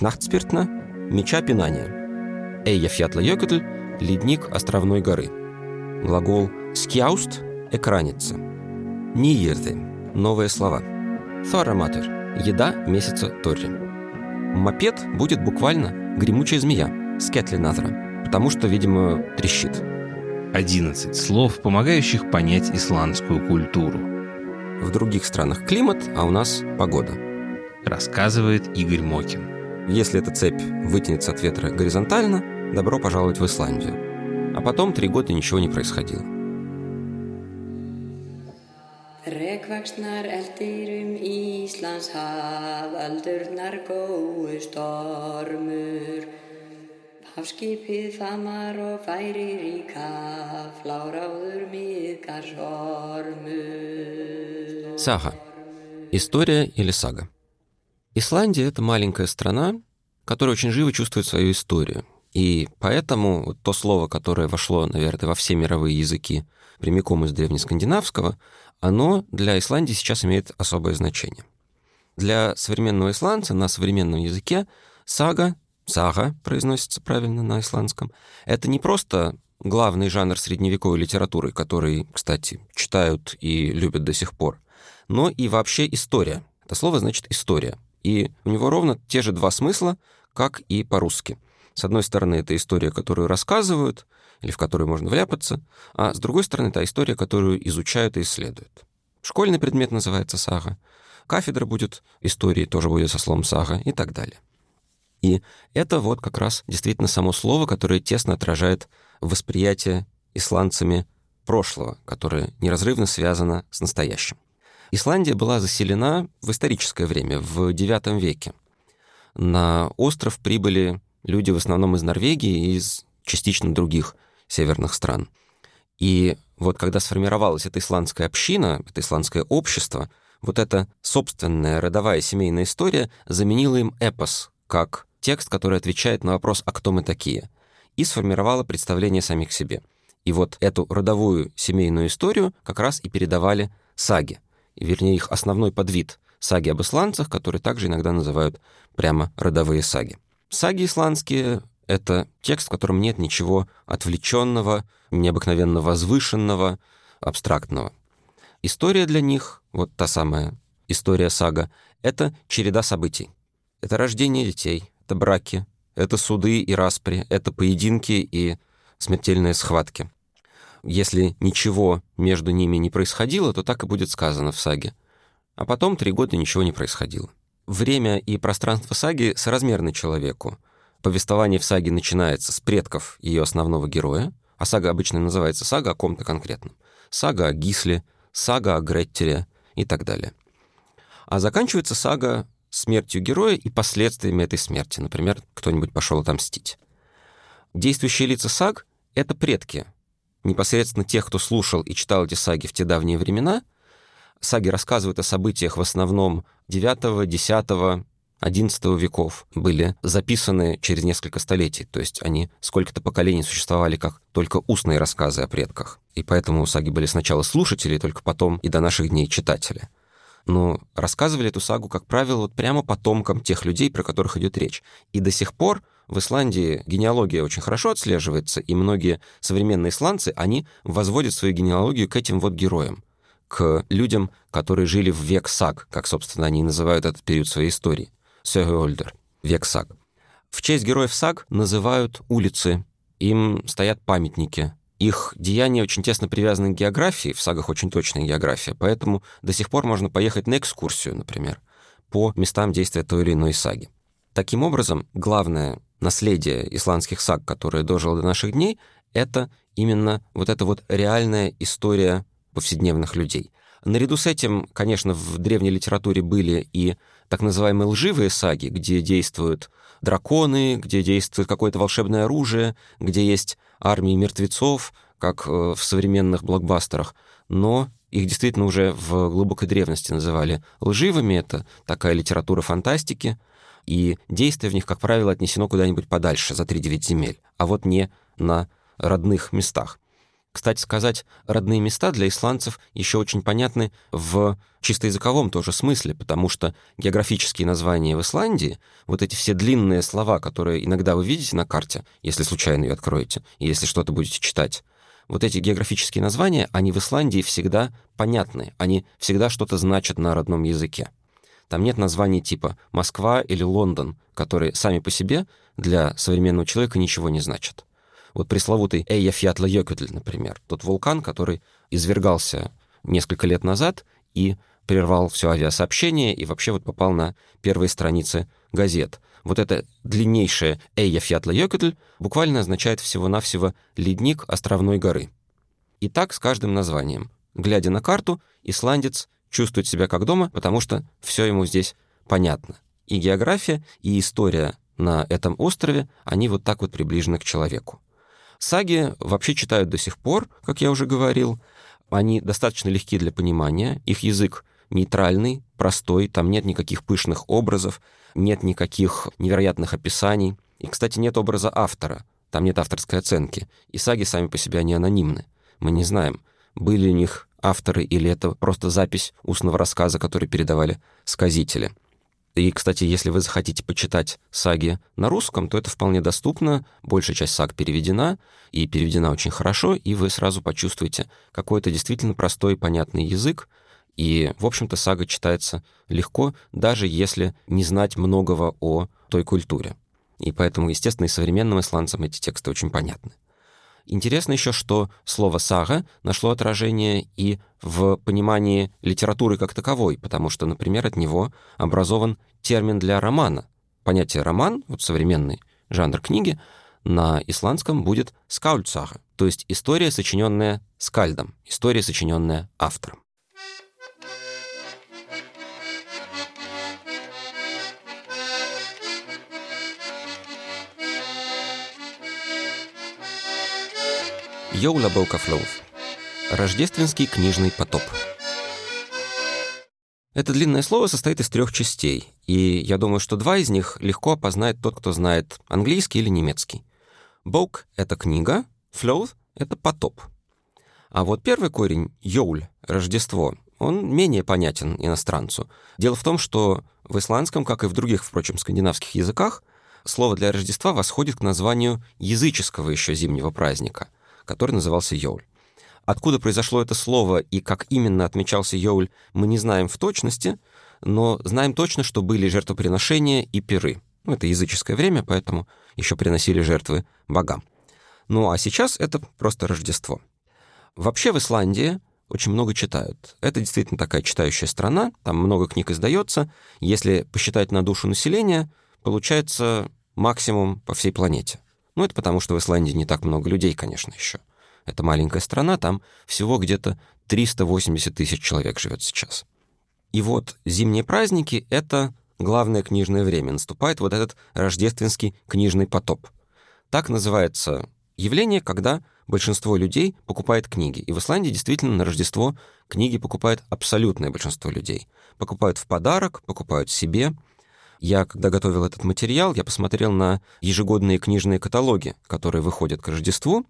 Кнахтспиртна – меча пинания. Эйя фятла йокотль – ледник островной горы. Глагол скяуст – экранится. Ниерты – новые слова. Thoramатер – еда месяца Торри. Мопед будет буквально гремучая змея, скетлинатора, потому что, видимо, трещит. 11 слов, помогающих понять исландскую культуру. В других странах климат, а у нас погода. Рассказывает Игорь Мокин. Если эта цепь вытянется от ветра горизонтально, добро пожаловать в Исландию. А потом три года ничего не происходило. Rekvaksnar eldir um Íslands haf, öldurnar góu stormur. Hafskipið famar og færir í kaf, láráður miðgar sormur. Сага. История или сага. Исландия — это маленькая страна, которая очень живо чувствует свою историю. И поэтому вот то слово, которое вошло, наверное, во все мировые языки прямиком из древнескандинавского, оно для Исландии сейчас имеет особое значение. Для современного исландца на современном языке сага, сага произносится правильно на исландском, это не просто главный жанр средневековой литературы, который, кстати, читают и любят до сих пор, но и вообще история. Это слово значит «история». И у него ровно те же два смысла, как и по-русски. С одной стороны, это история, которую рассказывают, или в которую можно вляпаться, а с другой стороны, это история, которую изучают и исследуют. Школьный предмет называется сага, кафедра будет истории, тоже будет со словом сага и так далее. И это вот как раз действительно само слово, которое тесно отражает восприятие исландцами прошлого, которое неразрывно связано с настоящим. Исландия была заселена в историческое время, в IX веке. На остров прибыли люди в основном из Норвегии и из частично других северных стран. И вот когда сформировалась эта исландская община, это исландское общество, вот эта собственная родовая семейная история заменила им эпос, как текст, который отвечает на вопрос «А кто мы такие?» и сформировала представление самих себе. И вот эту родовую семейную историю как раз и передавали саги, вернее их основной подвид — саги об исландцах, которые также иногда называют прямо родовые саги. Саги исландские — это текст, в котором нет ничего отвлеченного, необыкновенно возвышенного, абстрактного. История для них, вот та самая история сага, это череда событий. Это рождение детей, это браки, это суды и распри, это поединки и смертельные схватки. Если ничего между ними не происходило, то так и будет сказано в саге. А потом три года ничего не происходило. Время и пространство саги соразмерны человеку. Повествование в саге начинается с предков ее основного героя, а сага обычно называется сага о ком-то конкретном. Сага о Гисле, сага о Греттере и так далее. А заканчивается сага смертью героя и последствиями этой смерти. Например, кто-нибудь пошел отомстить. Действующие лица саг — это предки, непосредственно тех, кто слушал и читал эти саги в те давние времена. Саги рассказывают о событиях в основном 9, 10, 11 веков были записаны через несколько столетий, то есть они сколько-то поколений существовали как только устные рассказы о предках. И поэтому саги были сначала слушатели, только потом и до наших дней читатели. Но рассказывали эту сагу, как правило, вот прямо потомкам тех людей, про которых идет речь. И до сих пор в Исландии генеалогия очень хорошо отслеживается, и многие современные исландцы, они возводят свою генеалогию к этим вот героям, к людям, которые жили в век саг, как, собственно, они называют этот период своей истории. Сёгольдер, век саг. В честь героев саг называют улицы, им стоят памятники. Их деяния очень тесно привязаны к географии, в сагах очень точная география, поэтому до сих пор можно поехать на экскурсию, например, по местам действия той или иной саги. Таким образом, главное наследие исландских саг, которое дожило до наших дней, это именно вот эта вот реальная история повседневных людей. Наряду с этим, конечно, в древней литературе были и так называемые лживые саги, где действуют драконы, где действует какое-то волшебное оружие, где есть армии мертвецов, как э, в современных блокбастерах, но их действительно уже в глубокой древности называли лживыми. Это такая литература фантастики, и действие в них, как правило, отнесено куда-нибудь подальше, за 3-9 земель, а вот не на родных местах. Кстати сказать, родные места для исландцев еще очень понятны в чисто языковом тоже смысле, потому что географические названия в Исландии, вот эти все длинные слова, которые иногда вы видите на карте, если случайно ее откроете, и если что-то будете читать, вот эти географические названия, они в Исландии всегда понятны, они всегда что-то значат на родном языке. Там нет названий типа Москва или Лондон, которые сами по себе для современного человека ничего не значат. Вот пресловутый Эйяфьятла Йокютль, например, тот вулкан, который извергался несколько лет назад и прервал все авиасообщение и вообще вот попал на первые страницы газет. Вот это длиннейшее Эйяфьятла Йокютль буквально означает всего-навсего «ледник островной горы». И так с каждым названием. Глядя на карту, исландец чувствует себя как дома, потому что все ему здесь понятно. И география, и история на этом острове, они вот так вот приближены к человеку. Саги вообще читают до сих пор, как я уже говорил. Они достаточно легки для понимания, их язык нейтральный, простой, там нет никаких пышных образов, нет никаких невероятных описаний. И, кстати, нет образа автора, там нет авторской оценки. И саги сами по себе, они анонимны. Мы не знаем, были у них авторы или это просто запись устного рассказа, который передавали сказители. И, кстати, если вы захотите почитать саги на русском, то это вполне доступно. Большая часть саг переведена, и переведена очень хорошо, и вы сразу почувствуете какой-то действительно простой и понятный язык. И, в общем-то, сага читается легко, даже если не знать многого о той культуре. И поэтому, естественно, и современным исландцам эти тексты очень понятны. Интересно еще, что слово «сага» нашло отражение и в понимании литературы как таковой, потому что, например, от него образован термин для романа. Понятие «роман», вот современный жанр книги, на исландском будет «скаульцага», то есть история, сочиненная скальдом, история, сочиненная автором. Jólabókaflóð. Рождественский книжный потоп. Это длинное слово состоит из трех частей, и я думаю, что два из них легко опознает тот, кто знает английский или немецкий. Bók — это книга, flóð — это потоп. А вот первый корень — jól, Рождество, он менее понятен иностранцу. Дело в том, что в исландском, как и в других, впрочем, скандинавских языках, слово для Рождества восходит к названию языческого еще зимнего праздника — который назывался Йоуль. Откуда произошло это слово и как именно отмечался Йоуль, мы не знаем в точности, но знаем точно, что были жертвоприношения и пиры. Ну, это языческое время, поэтому еще приносили жертвы богам. Ну а сейчас это просто Рождество. Вообще в Исландии очень много читают. Это действительно такая читающая страна, там много книг издается. Если посчитать на душу населения, получается максимум по всей планете. Ну, это потому, что в Исландии не так много людей, конечно, еще. Это маленькая страна, там всего где-то 380 тысяч человек живет сейчас. И вот зимние праздники — это главное книжное время. Наступает вот этот рождественский книжный потоп. Так называется явление, когда большинство людей покупает книги. И в Исландии действительно на Рождество книги покупает абсолютное большинство людей. Покупают в подарок, покупают себе — я, когда готовил этот материал, я посмотрел на ежегодные книжные каталоги, которые выходят к Рождеству.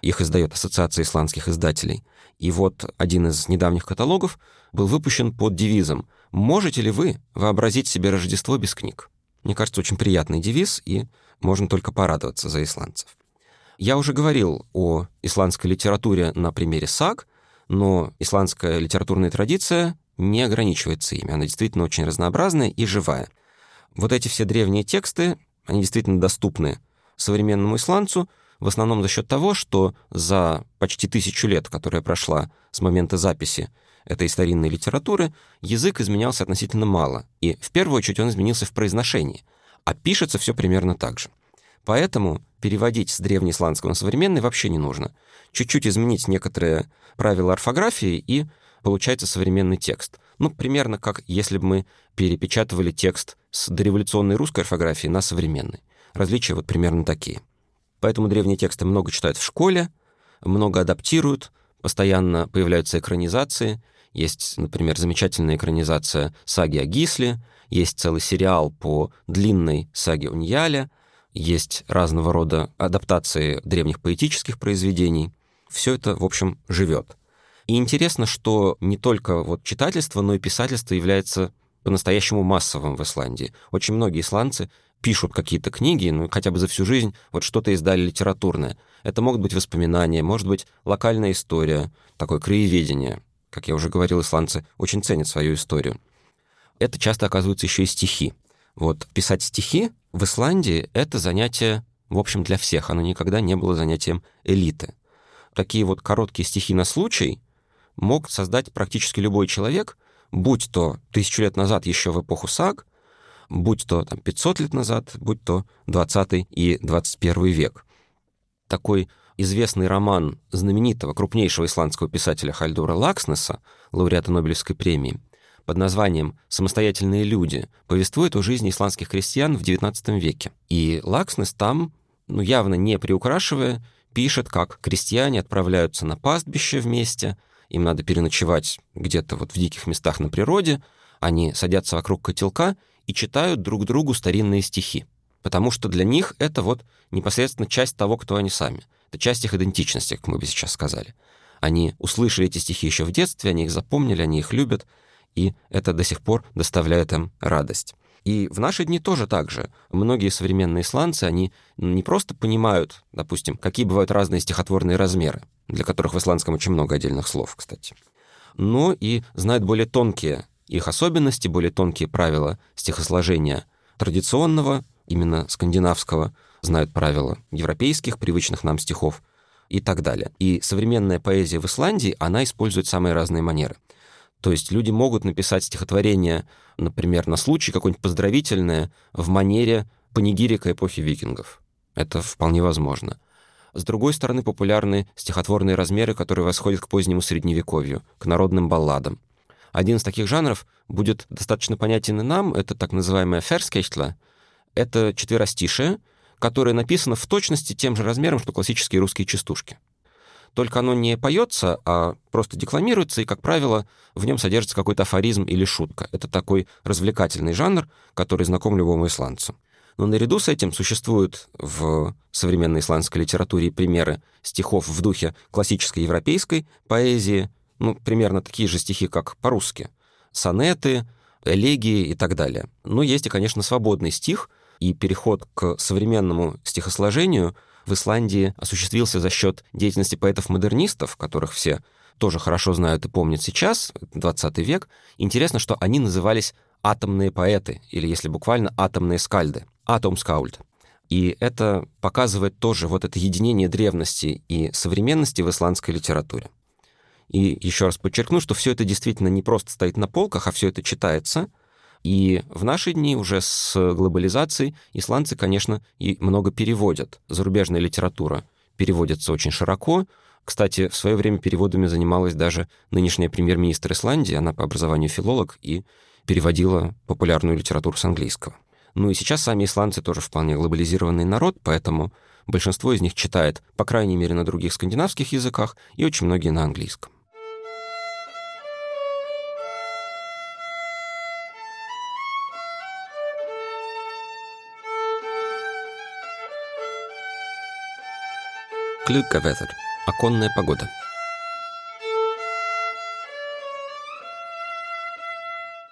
Их издает Ассоциация исландских издателей. И вот один из недавних каталогов был выпущен под девизом «Можете ли вы вообразить себе Рождество без книг?» Мне кажется, очень приятный девиз, и можно только порадоваться за исландцев. Я уже говорил о исландской литературе на примере саг, но исландская литературная традиция не ограничивается ими. Она действительно очень разнообразная и живая — вот эти все древние тексты, они действительно доступны современному исландцу, в основном за счет того, что за почти тысячу лет, которая прошла с момента записи этой старинной литературы, язык изменялся относительно мало, и в первую очередь он изменился в произношении, а пишется все примерно так же. Поэтому переводить с древнеисландского на современный вообще не нужно. Чуть-чуть изменить некоторые правила орфографии, и получается современный текст. Ну, примерно как если бы мы перепечатывали текст с дореволюционной русской орфографии на современной. Различия вот примерно такие. Поэтому древние тексты много читают в школе, много адаптируют, постоянно появляются экранизации. Есть, например, замечательная экранизация саги о Гисле, есть целый сериал по длинной саге Уньяля, есть разного рода адаптации древних поэтических произведений. все это, в общем, живет. И интересно, что не только вот читательство, но и писательство является по-настоящему массовым в Исландии. Очень многие исландцы пишут какие-то книги, ну, хотя бы за всю жизнь, вот что-то издали литературное. Это могут быть воспоминания, может быть, локальная история, такое краеведение. Как я уже говорил, исландцы очень ценят свою историю. Это часто оказываются еще и стихи. Вот писать стихи в Исландии — это занятие, в общем, для всех. Оно никогда не было занятием элиты. Такие вот короткие стихи на случай мог создать практически любой человек, будь то тысячу лет назад еще в эпоху саг, будь то там, 500 лет назад, будь то 20 и 21 век. Такой известный роман знаменитого, крупнейшего исландского писателя Хальдура Лакснеса, лауреата Нобелевской премии, под названием «Самостоятельные люди» повествует о жизни исландских крестьян в XIX веке. И Лакснес там, ну, явно не приукрашивая, пишет, как крестьяне отправляются на пастбище вместе, им надо переночевать где-то вот в диких местах на природе, они садятся вокруг котелка и читают друг другу старинные стихи. Потому что для них это вот непосредственно часть того, кто они сами. Это часть их идентичности, как мы бы сейчас сказали. Они услышали эти стихи еще в детстве, они их запомнили, они их любят, и это до сих пор доставляет им радость. И в наши дни тоже так же. Многие современные исландцы, они не просто понимают, допустим, какие бывают разные стихотворные размеры, для которых в исландском очень много отдельных слов, кстати, но и знают более тонкие их особенности, более тонкие правила стихосложения традиционного, именно скандинавского, знают правила европейских, привычных нам стихов и так далее. И современная поэзия в Исландии, она использует самые разные манеры. То есть люди могут написать стихотворение, например, на случай какое-нибудь поздравительное в манере панигирика эпохи викингов. Это вполне возможно. С другой стороны, популярны стихотворные размеры, которые восходят к позднему средневековью, к народным балладам. Один из таких жанров будет достаточно понятен и нам, это так называемая ферскеchtla. Это четверостишее, которое написано в точности тем же размером, что классические русские частушки только оно не поется, а просто декламируется, и, как правило, в нем содержится какой-то афоризм или шутка. Это такой развлекательный жанр, который знаком любому исландцу. Но наряду с этим существуют в современной исландской литературе примеры стихов в духе классической европейской поэзии, ну, примерно такие же стихи, как по-русски. Сонеты, элегии и так далее. Но есть и, конечно, свободный стих, и переход к современному стихосложению — в Исландии осуществился за счет деятельности поэтов-модернистов, которых все тоже хорошо знают и помнят сейчас, 20 век. Интересно, что они назывались атомные поэты, или если буквально атомные скальды, атомскаульд. И это показывает тоже вот это единение древности и современности в исландской литературе. И еще раз подчеркну, что все это действительно не просто стоит на полках, а все это читается — и в наши дни уже с глобализацией исландцы, конечно, и много переводят. Зарубежная литература переводится очень широко. Кстати, в свое время переводами занималась даже нынешняя премьер-министр Исландии, она по образованию филолог, и переводила популярную литературу с английского. Ну и сейчас сами исландцы тоже вполне глобализированный народ, поэтому большинство из них читает, по крайней мере, на других скандинавских языках и очень многие на английском. Клюкаветер. Оконная погода.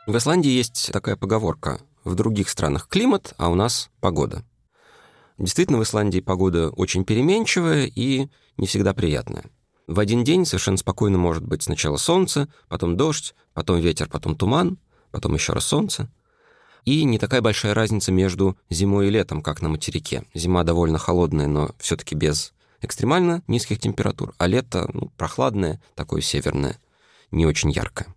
В Исландии есть такая поговорка. В других странах климат, а у нас погода. Действительно, в Исландии погода очень переменчивая и не всегда приятная. В один день совершенно спокойно может быть сначала солнце, потом дождь, потом ветер, потом туман, потом еще раз солнце. И не такая большая разница между зимой и летом, как на материке. Зима довольно холодная, но все-таки без экстремально низких температур, а лето ну, прохладное, такое северное, не очень яркое.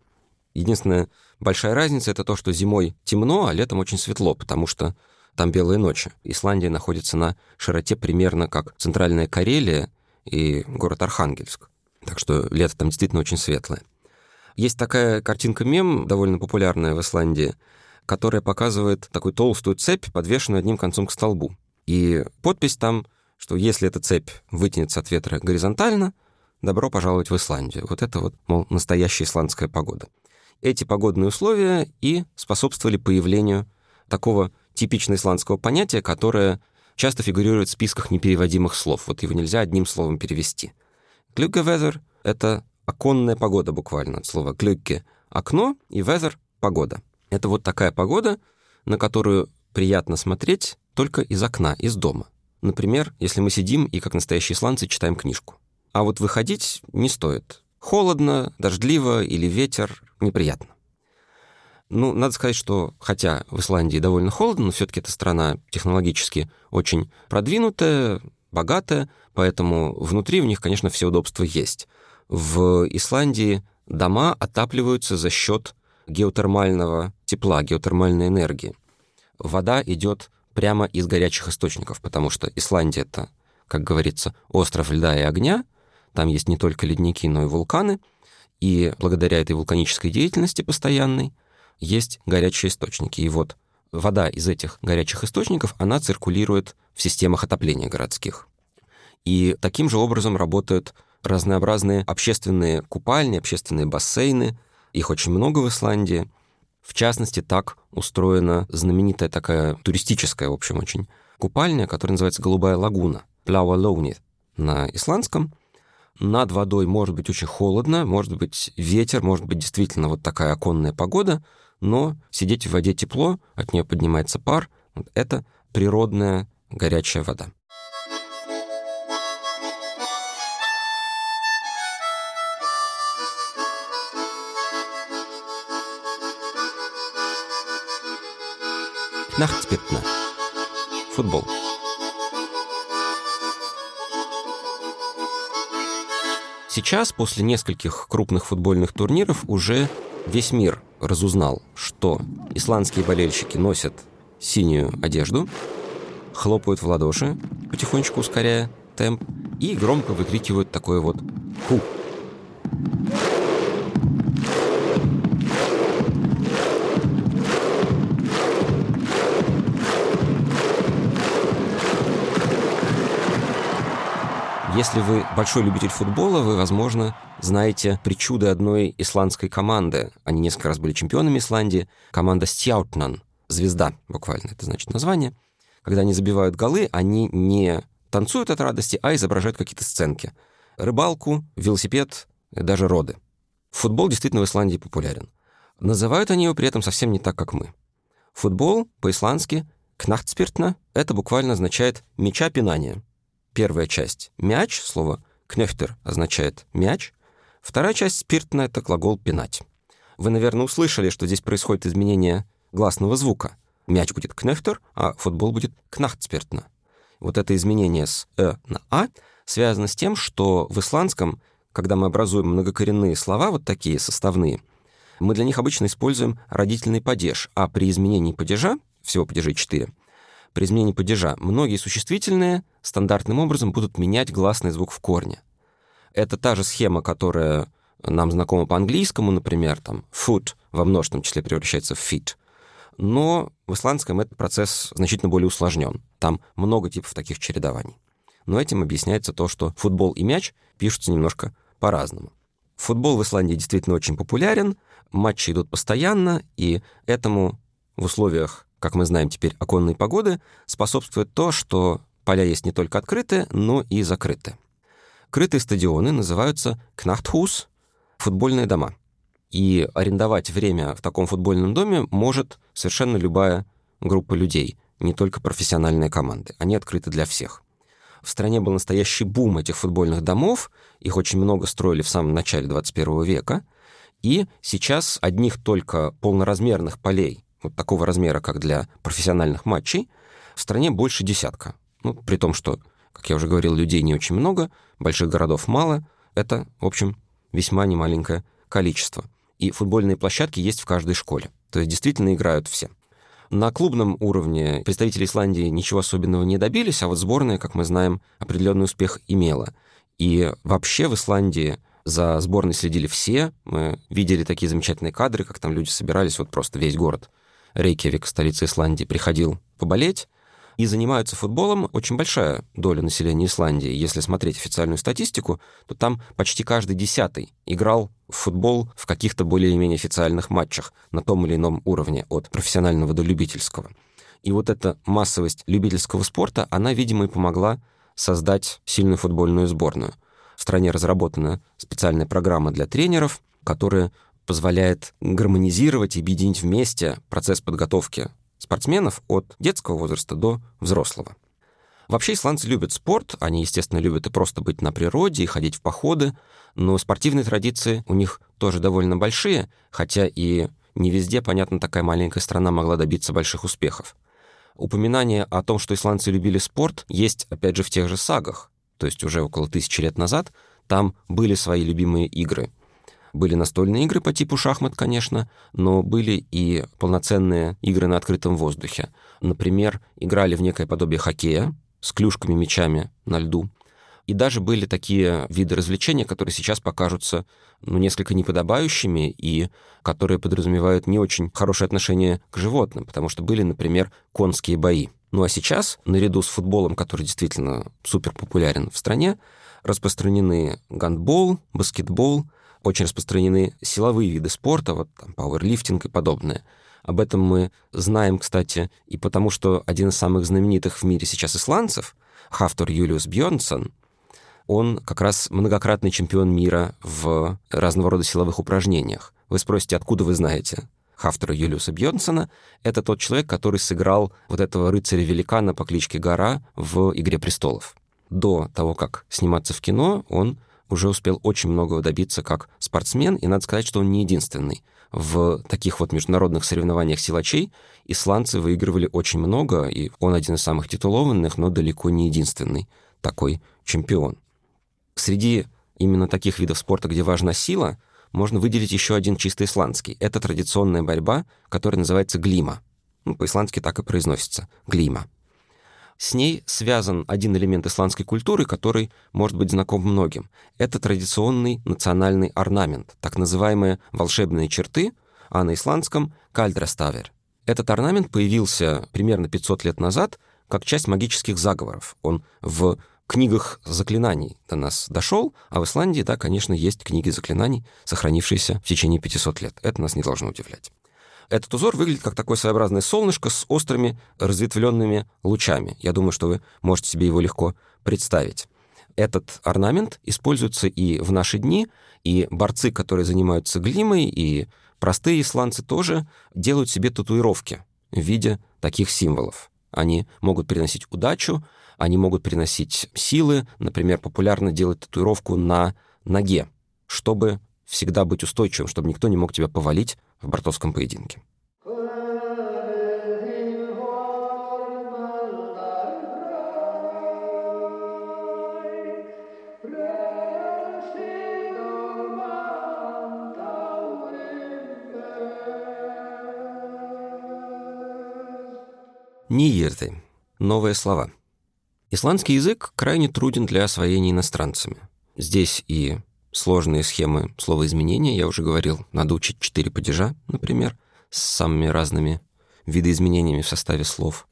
Единственная большая разница — это то, что зимой темно, а летом очень светло, потому что там белые ночи. Исландия находится на широте примерно как центральная Карелия и город Архангельск. Так что лето там действительно очень светлое. Есть такая картинка-мем, довольно популярная в Исландии, которая показывает такую толстую цепь, подвешенную одним концом к столбу. И подпись там что если эта цепь вытянется от ветра горизонтально, добро пожаловать в Исландию. Вот это вот, мол, настоящая исландская погода. Эти погодные условия и способствовали появлению такого типично исландского понятия, которое часто фигурирует в списках непереводимых слов. Вот его нельзя одним словом перевести. Glückewetter — это оконная погода буквально, от слова Glücke — окно, и weather — погода. Это вот такая погода, на которую приятно смотреть только из окна, из дома. Например, если мы сидим и, как настоящие исландцы, читаем книжку. А вот выходить не стоит. Холодно, дождливо или ветер — неприятно. Ну, надо сказать, что хотя в Исландии довольно холодно, но все-таки эта страна технологически очень продвинутая, богатая, поэтому внутри у них, конечно, все удобства есть. В Исландии дома отапливаются за счет геотермального тепла, геотермальной энергии. Вода идет прямо из горячих источников, потому что Исландия это, как говорится, остров льда и огня. Там есть не только ледники, но и вулканы. И благодаря этой вулканической деятельности постоянной есть горячие источники. И вот вода из этих горячих источников, она циркулирует в системах отопления городских. И таким же образом работают разнообразные общественные купальни, общественные бассейны. Их очень много в Исландии. В частности, так устроена знаменитая такая туристическая, в общем, очень купальня, которая называется «Голубая лагуна», «Плауа Лоуни» на исландском. Над водой может быть очень холодно, может быть ветер, может быть действительно вот такая оконная погода — но сидеть в воде тепло, от нее поднимается пар. Это природная горячая вода. Нахтспиртна. Футбол. Сейчас, после нескольких крупных футбольных турниров, уже весь мир разузнал, что исландские болельщики носят синюю одежду, хлопают в ладоши, потихонечку ускоряя темп, и громко выкрикивают такое вот «ху». Если вы большой любитель футбола, вы, возможно, знаете причуды одной исландской команды. Они несколько раз были чемпионами Исландии. Команда Стяутнан. Звезда, буквально, это значит название. Когда они забивают голы, они не танцуют от радости, а изображают какие-то сценки. Рыбалку, велосипед, даже роды. Футбол действительно в Исландии популярен. Называют они его при этом совсем не так, как мы. Футбол по-исландски «кнахтспиртна» — это буквально означает «меча пинания». Первая часть — мяч, слово «кнехтер» означает «мяч». Вторая часть спиртна — это глагол «пинать». Вы, наверное, услышали, что здесь происходит изменение гласного звука. Мяч будет «кнехтер», а футбол будет «кнахтспиртна». Вот это изменение с «э» на «а» связано с тем, что в исландском, когда мы образуем многокоренные слова, вот такие составные, мы для них обычно используем родительный падеж, а при изменении падежа, всего падежей 4, при изменении падежа многие существительные стандартным образом будут менять гласный звук в корне. Это та же схема, которая нам знакома по английскому, например, там foot во множественном числе превращается в fit. Но в исландском этот процесс значительно более усложнен. Там много типов таких чередований. Но этим объясняется то, что футбол и мяч пишутся немножко по-разному. Футбол в Исландии действительно очень популярен, матчи идут постоянно, и этому в условиях как мы знаем теперь, оконной погоды, способствует то, что поля есть не только открытые, но и закрытые. Крытые стадионы называются кнахтхус, футбольные дома. И арендовать время в таком футбольном доме может совершенно любая группа людей, не только профессиональные команды. Они открыты для всех. В стране был настоящий бум этих футбольных домов, их очень много строили в самом начале 21 века, и сейчас одних только полноразмерных полей вот такого размера, как для профессиональных матчей, в стране больше десятка. Ну, при том, что, как я уже говорил, людей не очень много, больших городов мало, это, в общем, весьма немаленькое количество. И футбольные площадки есть в каждой школе. То есть действительно играют все. На клубном уровне представители Исландии ничего особенного не добились, а вот сборная, как мы знаем, определенный успех имела. И вообще в Исландии за сборной следили все. Мы видели такие замечательные кадры, как там люди собирались, вот просто весь город Рейкьявик, столица Исландии, приходил поболеть, и занимаются футболом очень большая доля населения Исландии. Если смотреть официальную статистику, то там почти каждый десятый играл в футбол в каких-то более-менее официальных матчах на том или ином уровне, от профессионального до любительского. И вот эта массовость любительского спорта, она, видимо, и помогла создать сильную футбольную сборную. в стране разработана специальная программа для тренеров, которая позволяет гармонизировать и объединить вместе процесс подготовки спортсменов от детского возраста до взрослого. Вообще исландцы любят спорт, они, естественно, любят и просто быть на природе, и ходить в походы, но спортивные традиции у них тоже довольно большие, хотя и не везде, понятно, такая маленькая страна могла добиться больших успехов. Упоминание о том, что исландцы любили спорт, есть, опять же, в тех же сагах, то есть уже около тысячи лет назад, там были свои любимые игры. Были настольные игры по типу шахмат, конечно, но были и полноценные игры на открытом воздухе. Например, играли в некое подобие хоккея с клюшками, мячами на льду. И даже были такие виды развлечения, которые сейчас покажутся ну, несколько неподобающими и которые подразумевают не очень хорошее отношение к животным, потому что были, например, конские бои. Ну а сейчас, наряду с футболом, который действительно супер популярен в стране, распространены гандбол, баскетбол, очень распространены силовые виды спорта, вот там пауэрлифтинг и подобное. Об этом мы знаем, кстати, и потому что один из самых знаменитых в мире сейчас исландцев, Хафтор Юлиус Бьернсон, он как раз многократный чемпион мира в разного рода силовых упражнениях. Вы спросите, откуда вы знаете? Хафтера Юлиуса Бьернсона — это тот человек, который сыграл вот этого рыцаря-великана по кличке Гора в «Игре престолов». До того, как сниматься в кино, он уже успел очень многого добиться как спортсмен, и надо сказать, что он не единственный. В таких вот международных соревнованиях силачей исландцы выигрывали очень много, и он один из самых титулованных, но далеко не единственный такой чемпион. Среди именно таких видов спорта, где важна сила, можно выделить еще один чисто исландский. Это традиционная борьба, которая называется глима. Ну, по-исландски так и произносится — глима. С ней связан один элемент исландской культуры, который может быть знаком многим. Это традиционный национальный орнамент, так называемые волшебные черты, а на исландском — кальдраставер. Этот орнамент появился примерно 500 лет назад как часть магических заговоров. Он в книгах заклинаний до нас дошел, а в Исландии, да, конечно, есть книги заклинаний, сохранившиеся в течение 500 лет. Это нас не должно удивлять. Этот узор выглядит как такое своеобразное солнышко с острыми разветвленными лучами. Я думаю, что вы можете себе его легко представить. Этот орнамент используется и в наши дни, и борцы, которые занимаются глимой, и простые исландцы тоже делают себе татуировки в виде таких символов. Они могут приносить удачу, они могут приносить силы. Например, популярно делать татуировку на ноге, чтобы всегда быть устойчивым, чтобы никто не мог тебя повалить в бортовском поединке. Ниерты. Новые слова. Исландский язык крайне труден для освоения иностранцами. Здесь и сложные схемы словоизменения, я уже говорил, надо учить четыре падежа, например, с самыми разными видоизменениями в составе слов.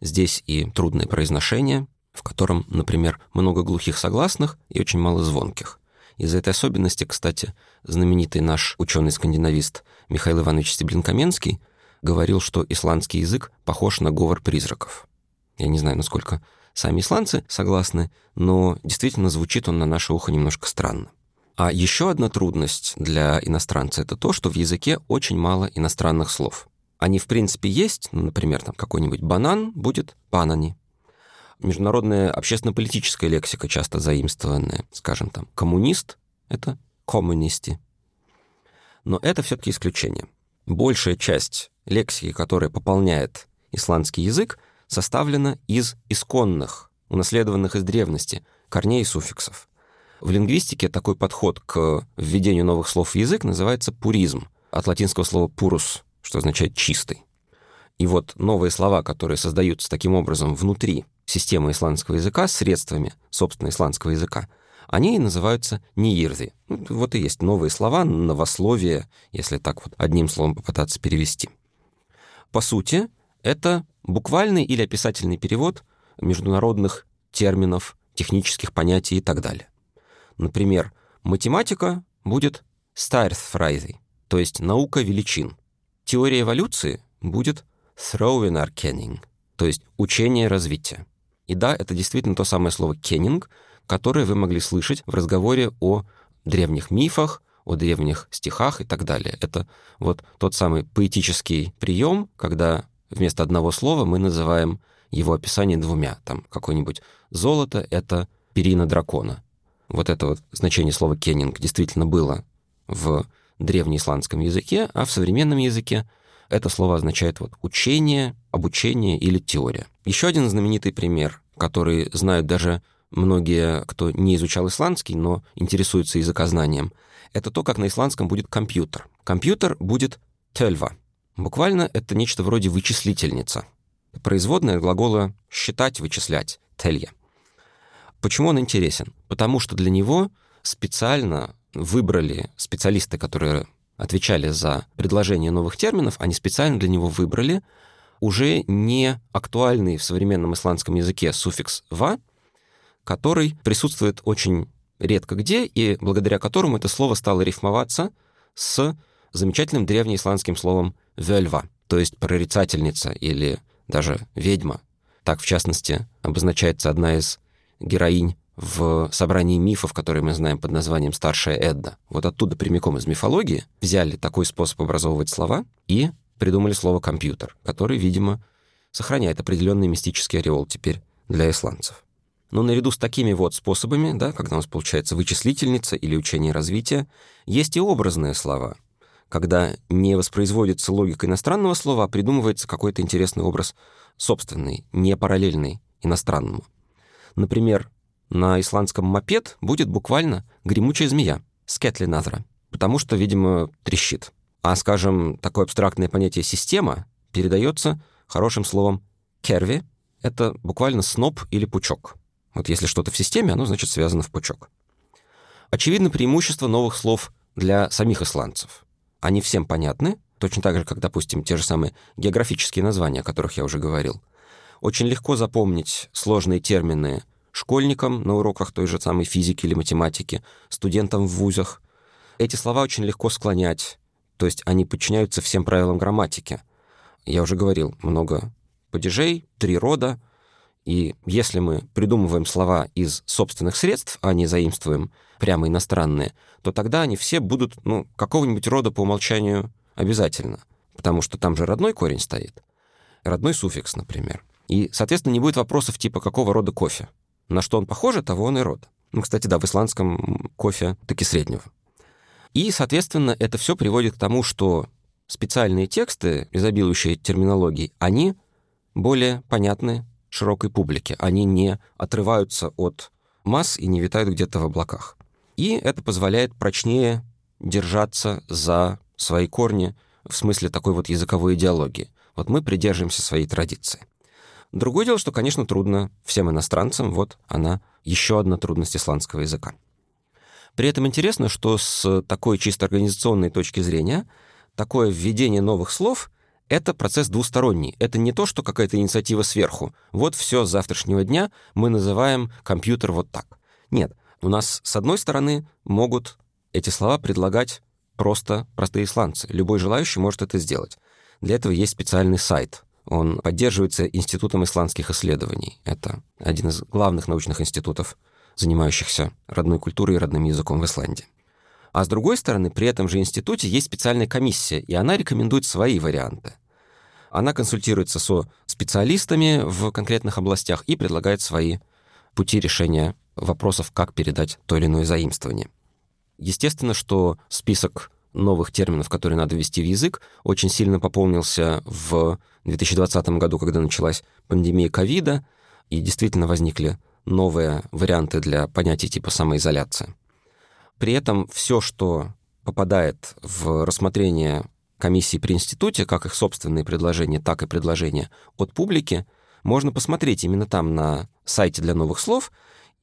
Здесь и трудное произношение, в котором, например, много глухих согласных и очень мало звонких. Из-за этой особенности, кстати, знаменитый наш ученый-скандинавист Михаил Иванович Стеблин-Каменский говорил, что исландский язык похож на говор призраков. Я не знаю, насколько сами исландцы согласны, но действительно звучит он на наше ухо немножко странно. А еще одна трудность для иностранца — это то, что в языке очень мало иностранных слов. Они, в принципе, есть, ну, например, там какой-нибудь банан будет банани. Международная общественно-политическая лексика, часто заимствованная, скажем, там, коммунист — это коммунисти. Но это все-таки исключение. Большая часть лексики, которая пополняет исландский язык, составлена из исконных, унаследованных из древности, корней и суффиксов. В лингвистике такой подход к введению новых слов в язык называется пуризм, от латинского слова «purus», что означает «чистый». И вот новые слова, которые создаются таким образом внутри системы исландского языка средствами собственно исландского языка, они называются ниирзи. Вот и есть новые слова, новословие, если так вот одним словом попытаться перевести. По сути, это буквальный или описательный перевод международных терминов, технических понятий и так далее. Например, математика будет Stærðfræði, то есть наука величин. Теория эволюции будет Throwenarkenning, то есть учение развития. И да, это действительно то самое слово «кеннинг», которые вы могли слышать в разговоре о древних мифах, о древних стихах и так далее. Это вот тот самый поэтический прием, когда вместо одного слова мы называем его описание двумя. Там какое-нибудь золото — это перина дракона. Вот это вот значение слова «кеннинг» действительно было в древнеисландском языке, а в современном языке это слово означает вот учение, обучение или теория. Еще один знаменитый пример, который знают даже многие, кто не изучал исландский, но интересуется языкознанием, это то, как на исландском будет компьютер. Компьютер будет тельва. Буквально это нечто вроде вычислительница. Производная глагола «считать», «вычислять», телья. Почему он интересен? Потому что для него специально выбрали специалисты, которые отвечали за предложение новых терминов, они специально для него выбрали уже не актуальный в современном исландском языке суффикс «ва», который присутствует очень редко где, и благодаря которому это слово стало рифмоваться с замечательным древнеисландским словом «вельва», то есть прорицательница или даже ведьма. Так, в частности, обозначается одна из героинь в собрании мифов, которые мы знаем под названием «Старшая Эдда». Вот оттуда прямиком из мифологии взяли такой способ образовывать слова и придумали слово «компьютер», который, видимо, сохраняет определенный мистический ореол теперь для исландцев. Но наряду с такими вот способами, да, когда у нас получается вычислительница или учение развития, есть и образные слова, когда не воспроизводится логика иностранного слова, а придумывается какой-то интересный образ собственный, не параллельный иностранному. Например, на исландском мопед будет буквально гремучая змея, скетлинатра, потому что, видимо, трещит. А, скажем, такое абстрактное понятие «система» передается хорошим словом «керви» — это буквально сноп или пучок. Вот если что-то в системе, оно, значит, связано в пучок. Очевидно преимущество новых слов для самих исландцев. Они всем понятны, точно так же, как, допустим, те же самые географические названия, о которых я уже говорил. Очень легко запомнить сложные термины — школьникам на уроках той же самой физики или математики, студентам в вузах. Эти слова очень легко склонять, то есть они подчиняются всем правилам грамматики. Я уже говорил, много падежей, три рода, и если мы придумываем слова из собственных средств, а не заимствуем прямо иностранные, то тогда они все будут ну, какого-нибудь рода по умолчанию обязательно, потому что там же родной корень стоит, родной суффикс, например. И, соответственно, не будет вопросов типа «какого рода кофе?». На что он похож, того он и род. Ну, кстати, да, в исландском кофе таки среднего. И, соответственно, это все приводит к тому, что специальные тексты, изобилующие терминологией, они более понятны широкой публике. Они не отрываются от масс и не витают где-то в облаках. И это позволяет прочнее держаться за свои корни в смысле такой вот языковой идеологии. Вот мы придерживаемся своей традиции. Другое дело, что, конечно, трудно всем иностранцам. Вот она, еще одна трудность исландского языка. При этом интересно, что с такой чисто организационной точки зрения такое введение новых слов — это процесс двусторонний. Это не то, что какая-то инициатива сверху. Вот все с завтрашнего дня мы называем компьютер вот так. Нет, у нас, с одной стороны, могут эти слова предлагать просто простые исландцы. Любой желающий может это сделать. Для этого есть специальный сайт он поддерживается Институтом исландских исследований. Это один из главных научных институтов, занимающихся родной культурой и родным языком в Исландии. А с другой стороны, при этом же институте есть специальная комиссия, и она рекомендует свои варианты. Она консультируется со специалистами в конкретных областях и предлагает свои пути решения вопросов, как передать то или иное заимствование. Естественно, что список новых терминов, которые надо ввести в язык, очень сильно пополнился в 2020 году, когда началась пандемия ковида, и действительно возникли новые варианты для понятий типа самоизоляция. При этом все, что попадает в рассмотрение комиссии при институте, как их собственные предложения, так и предложения от публики, можно посмотреть именно там на сайте для новых слов.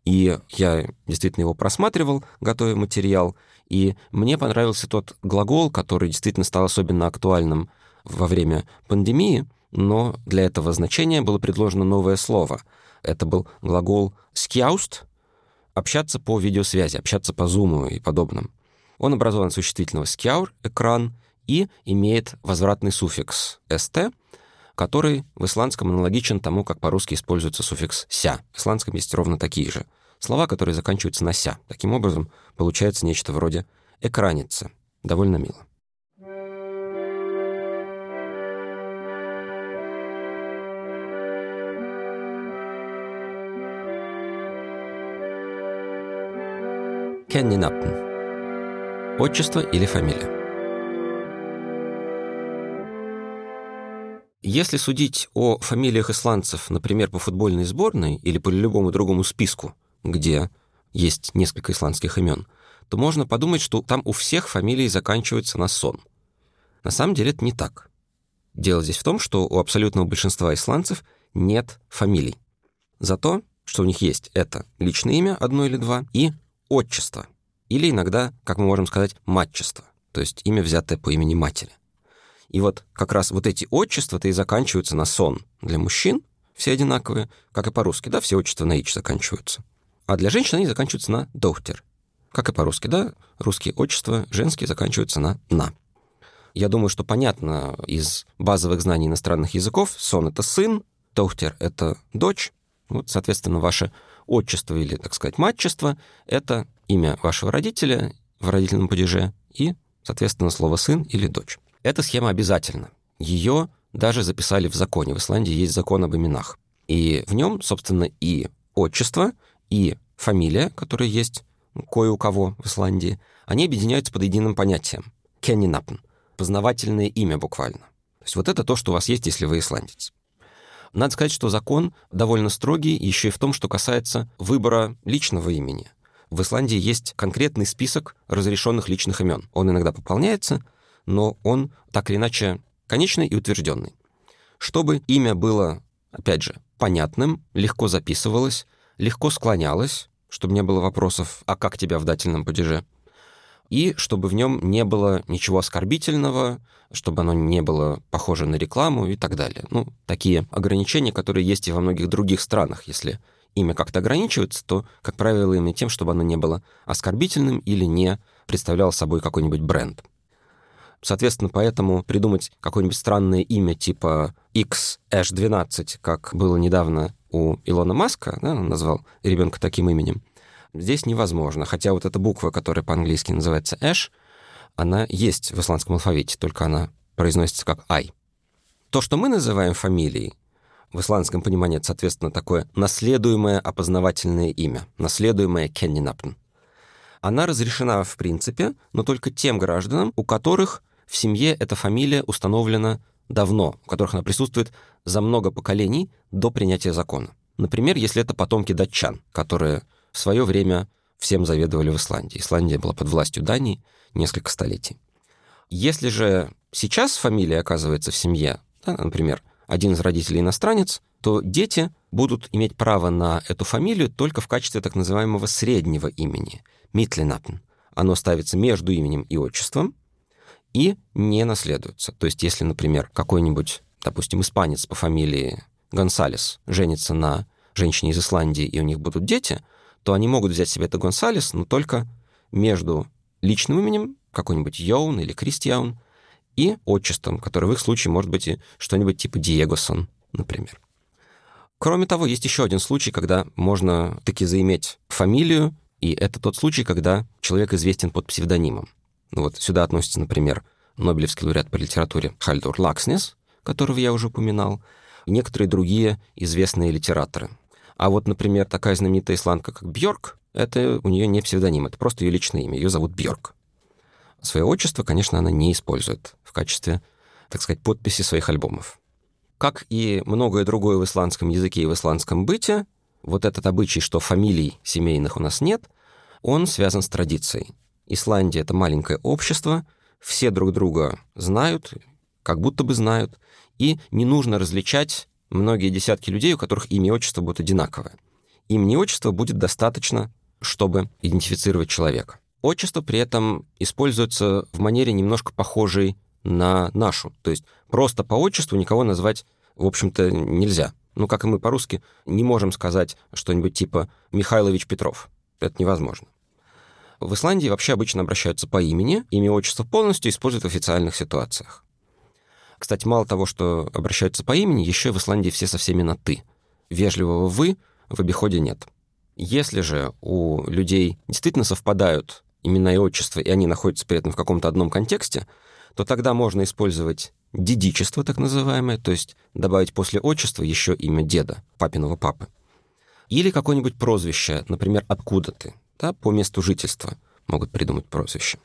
И я действительно его просматривал, готовя материал. И мне понравился тот глагол, который действительно стал особенно актуальным во время пандемии, но для этого значения было предложено новое слово. Это был глагол «скяуст» — общаться по видеосвязи, общаться по зуму и подобным. Он образован существительного «скяур» — экран, и имеет возвратный суффикс «ст», который в исландском аналогичен тому, как по-русски используется суффикс «ся». В исландском есть ровно такие же слова, которые заканчиваются на «ся». Таким образом, получается нечто вроде «экраница». Довольно мило. Кенни Наптон. Отчество или фамилия? Если судить о фамилиях исландцев, например, по футбольной сборной или по любому другому списку, где есть несколько исландских имен, то можно подумать, что там у всех фамилии заканчиваются на сон. На самом деле это не так. Дело здесь в том, что у абсолютного большинства исландцев нет фамилий. Зато, что у них есть, это личное имя, одно или два, и отчество, или иногда, как мы можем сказать, матчество, то есть имя, взятое по имени матери. И вот как раз вот эти отчества-то и заканчиваются на сон. Для мужчин все одинаковые, как и по-русски, да, все отчества на «ич» заканчиваются. А для женщин они заканчиваются на «доктер». Как и по-русски, да, русские отчества женские заканчиваются на «на». Я думаю, что понятно из базовых знаний иностранных языков, сон — это сын, доктер — это дочь, вот, соответственно, ваше отчество или, так сказать, матчество — это имя вашего родителя в родительном падеже и, соответственно, слово «сын» или «дочь». Эта схема обязательна. Ее даже записали в законе. В Исландии есть закон об именах. И в нем, собственно, и отчество, и фамилия, которая есть кое у кого в Исландии, они объединяются под единым понятием — кеннинапн, познавательное имя буквально. То есть вот это то, что у вас есть, если вы исландец. Надо сказать, что закон довольно строгий еще и в том, что касается выбора личного имени. В Исландии есть конкретный список разрешенных личных имен. Он иногда пополняется, но он так или иначе конечный и утвержденный. Чтобы имя было, опять же, понятным, легко записывалось, легко склонялось, чтобы не было вопросов «а как тебя в дательном падеже?», и чтобы в нем не было ничего оскорбительного, чтобы оно не было похоже на рекламу и так далее. Ну, такие ограничения, которые есть и во многих других странах. Если имя как-то ограничивается, то, как правило, именно тем, чтобы оно не было оскорбительным или не представляло собой какой-нибудь бренд. Соответственно, поэтому придумать какое-нибудь странное имя типа XH12, как было недавно у Илона Маска, да, он назвал ребенка таким именем, здесь невозможно. Хотя вот эта буква, которая по-английски называется Ash, она есть в исландском алфавите, только она произносится как I. То, что мы называем фамилией, в исландском понимании это, соответственно, такое наследуемое опознавательное имя, наследуемое Кеннинапн. Она разрешена в принципе, но только тем гражданам, у которых в семье эта фамилия установлена давно, у которых она присутствует за много поколений до принятия закона. Например, если это потомки датчан, которые в свое время всем заведовали в Исландии. Исландия была под властью Дании несколько столетий. Если же сейчас фамилия оказывается в семье, да, например, один из родителей иностранец, то дети будут иметь право на эту фамилию только в качестве так называемого среднего имени — Митленапн. Оно ставится между именем и отчеством и не наследуется. То есть если, например, какой-нибудь, допустим, испанец по фамилии Гонсалес женится на женщине из Исландии, и у них будут дети, то они могут взять себе это Гонсалес, но только между личным именем, какой-нибудь Йоун или Кристиаун, и отчеством, которое в их случае может быть и что-нибудь типа Диегосон, например. Кроме того, есть еще один случай, когда можно таки заиметь фамилию, и это тот случай, когда человек известен под псевдонимом. Ну вот сюда относится, например, Нобелевский лауреат по литературе Хальдур Лакснес, которого я уже упоминал, и некоторые другие известные литераторы. А вот, например, такая знаменитая исландка, как Бьорк, это у нее не псевдоним, это просто ее личное имя, ее зовут Бьорк. Свое отчество, конечно, она не использует в качестве, так сказать, подписи своих альбомов. Как и многое другое в исландском языке и в исландском быте, вот этот обычай, что фамилий семейных у нас нет, он связан с традицией. Исландия — это маленькое общество, все друг друга знают, как будто бы знают, и не нужно различать многие десятки людей, у которых имя и отчество будут одинаковые. Имени и отчества будет достаточно, чтобы идентифицировать человека. Отчество при этом используется в манере немножко похожей на нашу. То есть просто по отчеству никого назвать, в общем-то, нельзя. Ну, как и мы по-русски не можем сказать что-нибудь типа «Михайлович Петров». Это невозможно. В Исландии вообще обычно обращаются по имени, имя отчество полностью используют в официальных ситуациях. Кстати, мало того, что обращаются по имени, еще и в Исландии все со всеми на «ты». Вежливого «вы» в обиходе нет. Если же у людей действительно совпадают имена и отчества, и они находятся при этом в каком-то одном контексте, то тогда можно использовать дедичество, так называемое, то есть добавить после отчества еще имя деда, папиного папы. Или какое-нибудь прозвище, например, «откуда ты?», да, по месту жительства могут придумать прозвище.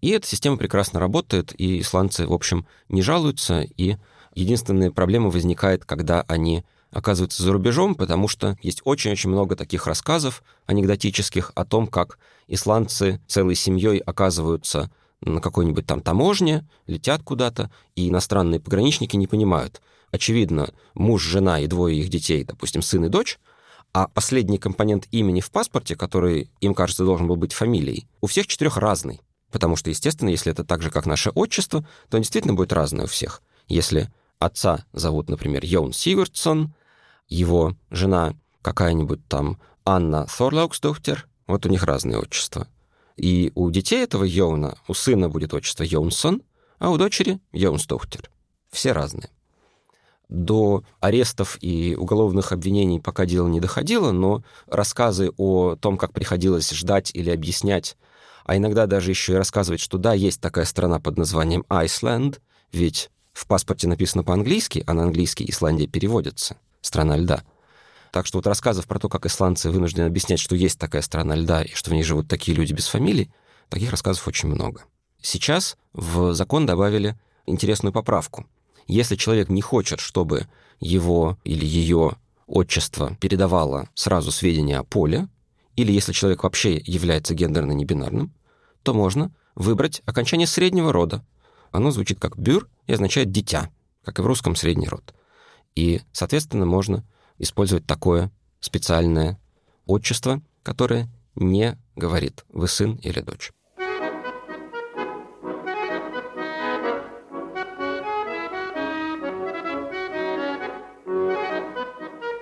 И эта система прекрасно работает, и исландцы, в общем, не жалуются, и единственная проблема возникает, когда они оказываются за рубежом, потому что есть очень-очень много таких рассказов анекдотических о том, как исландцы целой семьей оказываются на какой-нибудь там таможне, летят куда-то, и иностранные пограничники не понимают. Очевидно, муж, жена и двое их детей, допустим, сын и дочь, а последний компонент имени в паспорте, который, им кажется, должен был быть фамилией, у всех четырех разный. Потому что, естественно, если это так же, как наше отчество, то он действительно будет разное у всех. Если отца зовут, например, Йон Сигурдсон, его жена какая-нибудь там Анна Сорлауксдохтер, вот у них разные отчества. И у детей этого Йоуна, у сына будет отчество Йонсон, а у дочери Йонсдохтер. Все разные. До арестов и уголовных обвинений пока дело не доходило, но рассказы о том, как приходилось ждать или объяснять а иногда даже еще и рассказывать, что да, есть такая страна под названием Айсленд, ведь в паспорте написано по-английски, а на английский Исландия переводится. Страна льда. Так что вот рассказов про то, как исландцы вынуждены объяснять, что есть такая страна льда и что в ней живут такие люди без фамилий, таких рассказов очень много. Сейчас в закон добавили интересную поправку. Если человек не хочет, чтобы его или ее отчество передавало сразу сведения о поле, или если человек вообще является гендерно небинарным, то можно выбрать окончание среднего рода. Оно звучит как «бюр» и означает «дитя», как и в русском средний род. И, соответственно, можно использовать такое специальное отчество, которое не говорит «вы сын или дочь».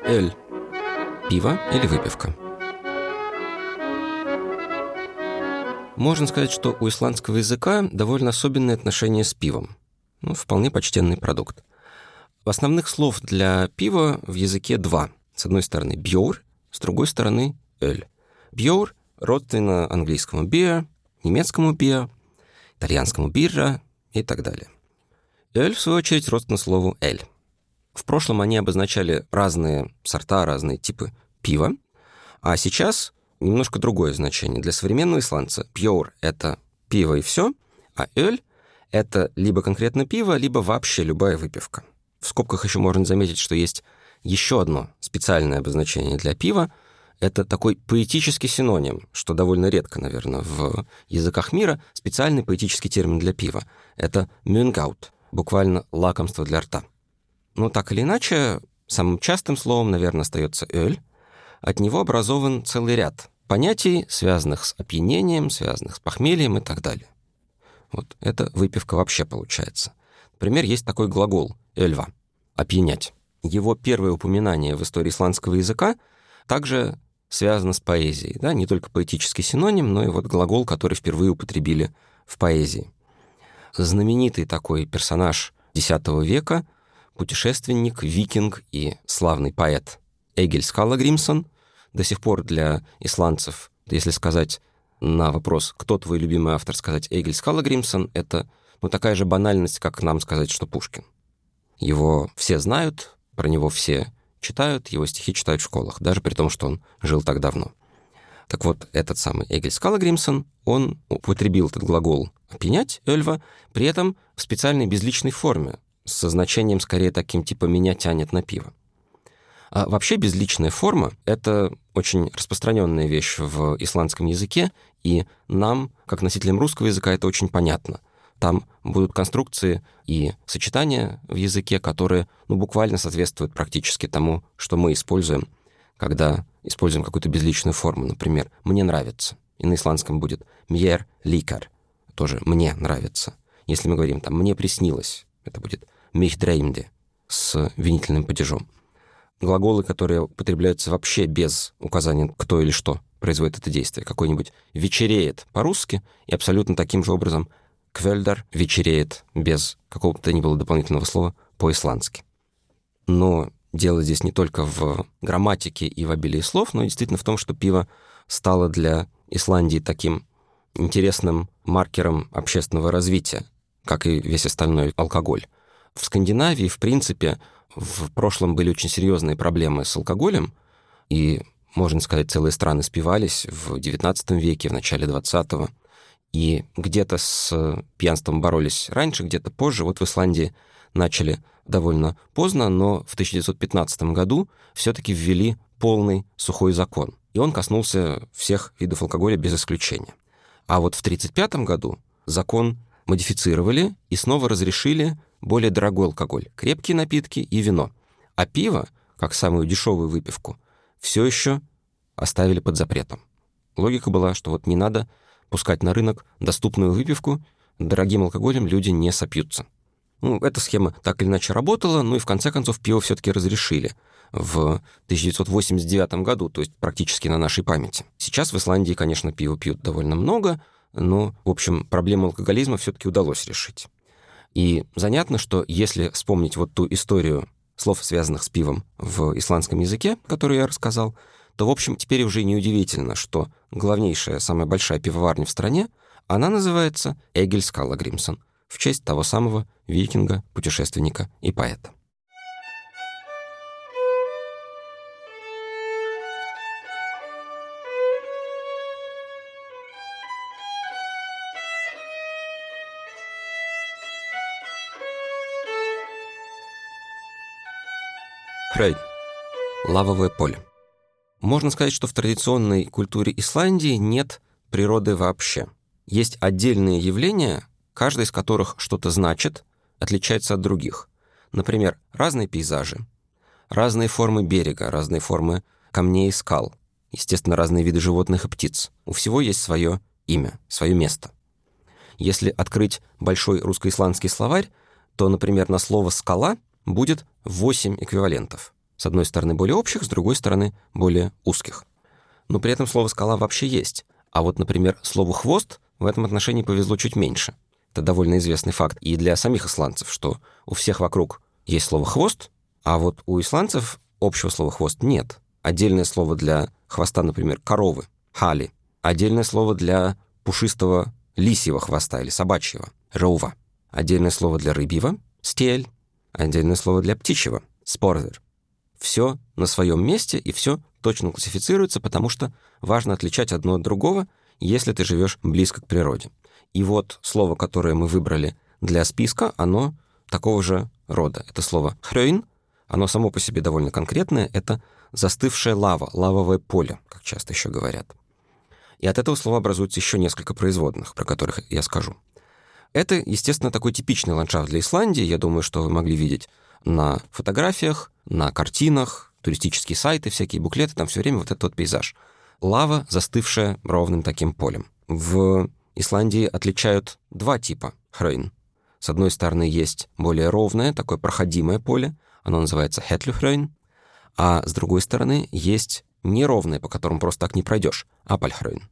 Эль. Пиво или выпивка. Можно сказать, что у исландского языка довольно особенное отношение с пивом. Ну, вполне почтенный продукт. Основных слов для пива в языке два. С одной стороны бьор, с другой стороны эль. Бьор родственно английскому beer, немецкому beer, итальянскому birra и так далее. Эль, в свою очередь, родственно слову эль. В прошлом они обозначали разные сорта, разные типы пива, а сейчас немножко другое значение. Для современного исландца pure — это пиво и все, а эль — это либо конкретно пиво, либо вообще любая выпивка. В скобках еще можно заметить, что есть еще одно специальное обозначение для пива. Это такой поэтический синоним, что довольно редко, наверное, в языках мира, специальный поэтический термин для пива. Это мюнгаут, буквально лакомство для рта. Но так или иначе, самым частым словом, наверное, остается эль, от него образован целый ряд понятий, связанных с опьянением, связанных с похмельем и так далее. Вот это выпивка вообще получается. Например, есть такой глагол «эльва» — «опьянять». Его первое упоминание в истории исландского языка также связано с поэзией. Да? Не только поэтический синоним, но и вот глагол, который впервые употребили в поэзии. Знаменитый такой персонаж X века, путешественник, викинг и славный поэт Эгель Скаллагримсон до сих пор для исландцев, если сказать на вопрос, кто твой любимый автор, сказать Эгель Скаллагримсон, это ну, такая же банальность, как нам сказать, что Пушкин. Его все знают, про него все читают, его стихи читают в школах, даже при том, что он жил так давно. Так вот, этот самый Эгель Скаллагримсон, он употребил этот глагол «опьянять» Эльва, при этом в специальной безличной форме, со значением скорее таким типа «меня тянет на пиво». А вообще безличная форма — это очень распространенная вещь в исландском языке, и нам, как носителям русского языка, это очень понятно. Там будут конструкции и сочетания в языке, которые ну, буквально соответствуют практически тому, что мы используем, когда используем какую-то безличную форму. Например, «мне нравится». И на исландском будет «мьер ликар». Тоже «мне нравится». Если мы говорим там «мне приснилось», это будет «мих дреймде» с винительным падежом глаголы, которые употребляются вообще без указания кто или что производит это действие. Какой-нибудь «вечереет» по-русски и абсолютно таким же образом «квельдар» вечереет без какого-то ни было дополнительного слова по-исландски. Но дело здесь не только в грамматике и в обилии слов, но и действительно в том, что пиво стало для Исландии таким интересным маркером общественного развития, как и весь остальной алкоголь. В Скандинавии, в принципе, в прошлом были очень серьезные проблемы с алкоголем, и, можно сказать, целые страны спивались в XIX веке, в начале XX и где-то с пьянством боролись раньше, где-то позже. Вот в Исландии начали довольно поздно, но в 1915 году все-таки ввели полный сухой закон. И он коснулся всех видов алкоголя без исключения. А вот в 1935 году закон модифицировали и снова разрешили более дорогой алкоголь, крепкие напитки и вино. А пиво, как самую дешевую выпивку, все еще оставили под запретом. Логика была, что вот не надо пускать на рынок доступную выпивку, дорогим алкоголем люди не сопьются. Ну, эта схема так или иначе работала, ну и в конце концов пиво все-таки разрешили в 1989 году, то есть практически на нашей памяти. Сейчас в Исландии, конечно, пиво пьют довольно много, но, в общем, проблему алкоголизма все-таки удалось решить. И занятно, что если вспомнить вот ту историю слов, связанных с пивом в исландском языке, которую я рассказал, то, в общем, теперь уже неудивительно, что главнейшая, самая большая пивоварня в стране, она называется Эгель Скала Гримсон, в честь того самого викинга, путешественника и поэта. Хрейн. Лавовое поле. Можно сказать, что в традиционной культуре Исландии нет природы вообще. Есть отдельные явления, каждый из которых что-то значит, отличается от других. Например, разные пейзажи, разные формы берега, разные формы камней и скал, естественно, разные виды животных и птиц. У всего есть свое имя, свое место. Если открыть большой русско-исландский словарь, то, например, на слово «скала» будет 8 эквивалентов. С одной стороны более общих, с другой стороны более узких. Но при этом слово «скала» вообще есть. А вот, например, слову «хвост» в этом отношении повезло чуть меньше — это довольно известный факт и для самих исландцев, что у всех вокруг есть слово «хвост», а вот у исландцев общего слова «хвост» нет. Отдельное слово для хвоста, например, коровы — хали. Отдельное слово для пушистого лисьего хвоста или собачьего — роува. Отдельное слово для рыбьего — стель. Отдельное слово для птичьего — спорзер. Все на своем месте и все точно классифицируется, потому что важно отличать одно от другого, если ты живешь близко к природе. И вот слово, которое мы выбрали для списка, оно такого же рода. Это слово «хрёйн», оно само по себе довольно конкретное, это застывшая лава, лавовое поле, как часто еще говорят. И от этого слова образуется еще несколько производных, про которых я скажу. Это, естественно, такой типичный ландшафт для Исландии. Я думаю, что вы могли видеть на фотографиях, на картинах, туристические сайты, всякие буклеты, там все время вот этот вот пейзаж. Лава, застывшая ровным таким полем. В Исландии отличают два типа хрейн. С одной стороны, есть более ровное, такое проходимое поле, оно называется хетлюхрейн, а с другой стороны, есть неровное, по которому просто так не пройдешь, апальхрейн.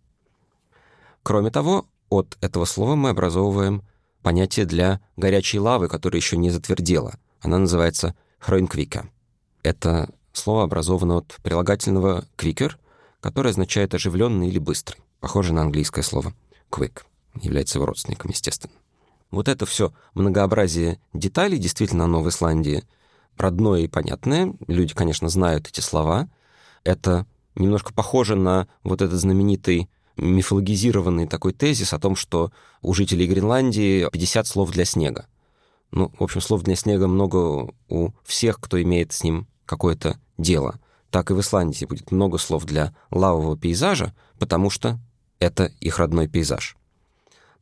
Кроме того, от этого слова мы образовываем понятие для горячей лавы, которая еще не затвердела. Она называется хройнквика. Это слово образовано от прилагательного квикер, которое означает оживленный или быстрый, похоже на английское слово — Quick, является его родственником, естественно. Вот это все многообразие деталей, действительно, оно в Исландии родное и понятное. Люди, конечно, знают эти слова. Это немножко похоже на вот этот знаменитый мифологизированный такой тезис о том, что у жителей Гренландии 50 слов для снега. Ну, в общем, слов для снега много у всех, кто имеет с ним какое-то дело. Так и в Исландии будет много слов для лавового пейзажа, потому что это их родной пейзаж.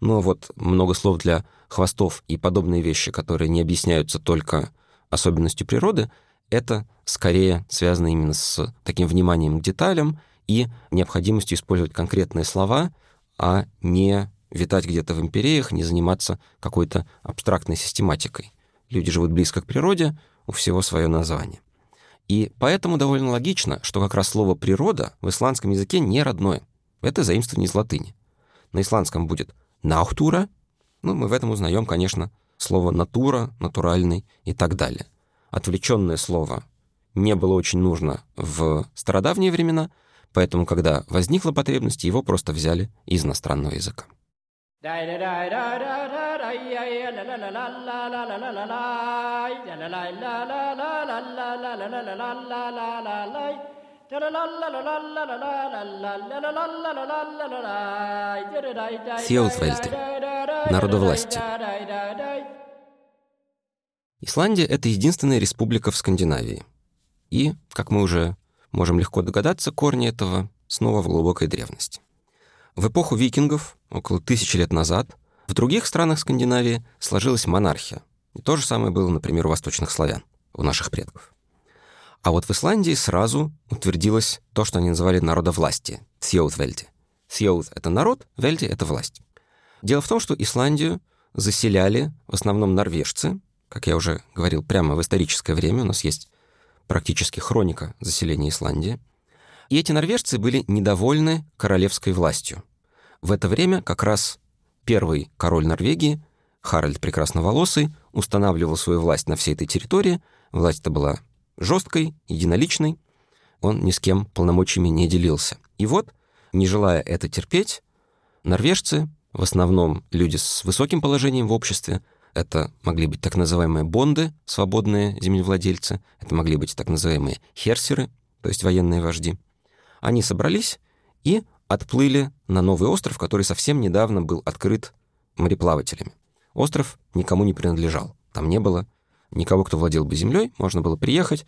Но вот много слов для хвостов и подобные вещи, которые не объясняются только особенностью природы, это скорее связано именно с таким вниманием к деталям и необходимостью использовать конкретные слова, а не витать где-то в империях, не заниматься какой-то абстрактной систематикой. Люди живут близко к природе, у всего свое название. И поэтому довольно логично, что как раз слово «природа» в исландском языке не родное. Это заимствование из латыни. На исландском будет «наухтура», ну, мы в этом узнаем, конечно, слово «натура», «натуральный» и так далее. Отвлеченное слово не было очень нужно в стародавние времена, поэтому, когда возникла потребность, его просто взяли из иностранного языка. Фьелдвельды. Народовластие. Исландия — это единственная республика в Скандинавии. И, как мы уже можем легко догадаться, корни этого снова в глубокой древности. В эпоху викингов, около тысячи лет назад, в других странах Скандинавии сложилась монархия. И то же самое было, например, у восточных славян, у наших предков. А вот в Исландии сразу утвердилось то, что они называли народовластие — Þjóðveldi. Þjóð — это народ, Вельди — это власть. Дело в том, что Исландию заселяли в основном норвежцы, как я уже говорил, прямо в историческое время. У нас есть практически хроника заселения Исландии. И эти норвежцы были недовольны королевской властью. В это время как раз первый король Норвегии, Харальд Прекрасноволосый, устанавливал свою власть на всей этой территории. Власть эта была жесткой, единоличной, он ни с кем полномочиями не делился. И вот, не желая это терпеть, норвежцы, в основном люди с высоким положением в обществе, это могли быть так называемые бонды, свободные землевладельцы, это могли быть так называемые херсеры, то есть военные вожди. Они собрались и отплыли на новый остров, который совсем недавно был открыт мореплавателями. Остров никому не принадлежал. Там не было никого, кто владел бы землей, можно было приехать,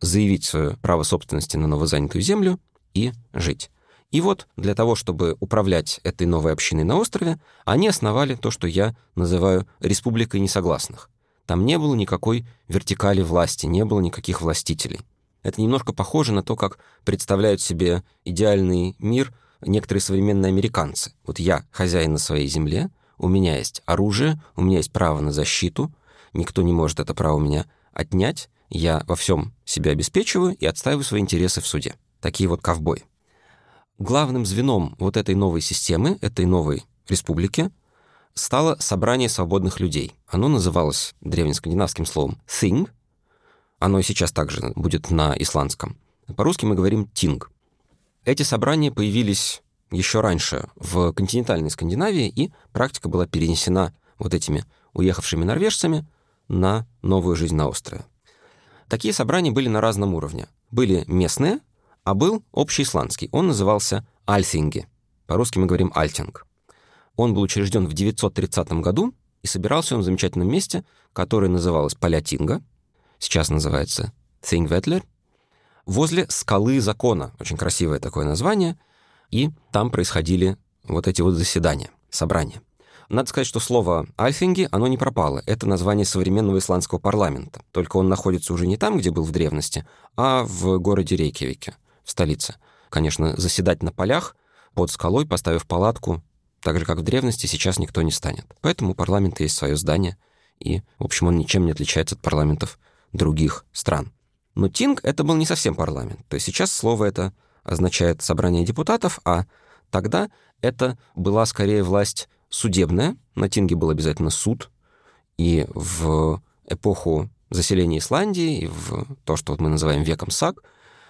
заявить свое право собственности на новозанятую землю и жить. И вот для того, чтобы управлять этой новой общиной на острове, они основали то, что я называю республикой несогласных. Там не было никакой вертикали власти, не было никаких властителей. Это немножко похоже на то, как представляют себе идеальный мир некоторые современные американцы. Вот я хозяин на своей земле, у меня есть оружие, у меня есть право на защиту — никто не может это право у меня отнять, я во всем себя обеспечиваю и отстаиваю свои интересы в суде. Такие вот ковбои. Главным звеном вот этой новой системы, этой новой республики, стало собрание свободных людей. Оно называлось древнескандинавским словом «thing», оно и сейчас также будет на исландском. По-русски мы говорим «тинг». Эти собрания появились еще раньше в континентальной Скандинавии, и практика была перенесена вот этими уехавшими норвежцами на новую жизнь на острове. Такие собрания были на разном уровне. Были местные, а был общеисландский. Он назывался Альтинги. По-русски мы говорим Альтинг. Он был учрежден в 930 году, и собирался он в замечательном месте, которое называлось Полятинга, сейчас называется Thingvettler, возле скалы закона. Очень красивое такое название. И там происходили вот эти вот заседания, собрания. Надо сказать, что слово «альфинги», оно не пропало. Это название современного исландского парламента. Только он находится уже не там, где был в древности, а в городе Рейкьявике, в столице. Конечно, заседать на полях под скалой, поставив палатку, так же, как в древности, сейчас никто не станет. Поэтому у парламента есть свое здание, и, в общем, он ничем не отличается от парламентов других стран. Но Тинг — это был не совсем парламент. То есть сейчас слово это означает собрание депутатов, а тогда это была скорее власть судебная. На Тинге был обязательно суд. И в эпоху заселения Исландии, и в то, что мы называем веком САГ,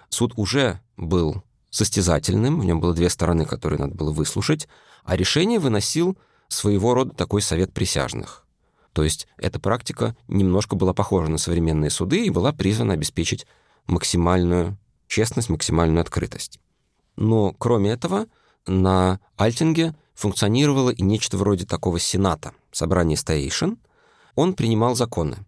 суд уже был состязательным, в нем было две стороны, которые надо было выслушать, а решение выносил своего рода такой совет присяжных. То есть эта практика немножко была похожа на современные суды и была призвана обеспечить максимальную честность, максимальную открытость. Но кроме этого, на Альтинге функционировало и нечто вроде такого сената, собрания старейшин. Он принимал законы.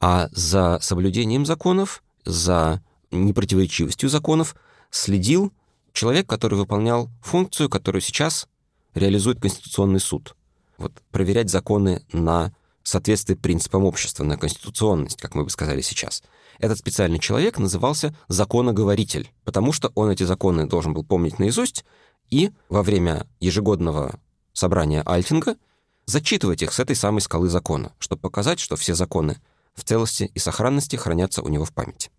А за соблюдением законов, за непротиворечивостью законов следил человек, который выполнял функцию, которую сейчас реализует Конституционный суд. Вот проверять законы на соответствие принципам общества, на конституционность, как мы бы сказали сейчас. Этот специальный человек назывался законоговоритель, потому что он эти законы должен был помнить наизусть и во время ежегодного собрания Альтинга зачитывать их с этой самой скалы закона, чтобы показать, что все законы в целости и сохранности хранятся у него в памяти.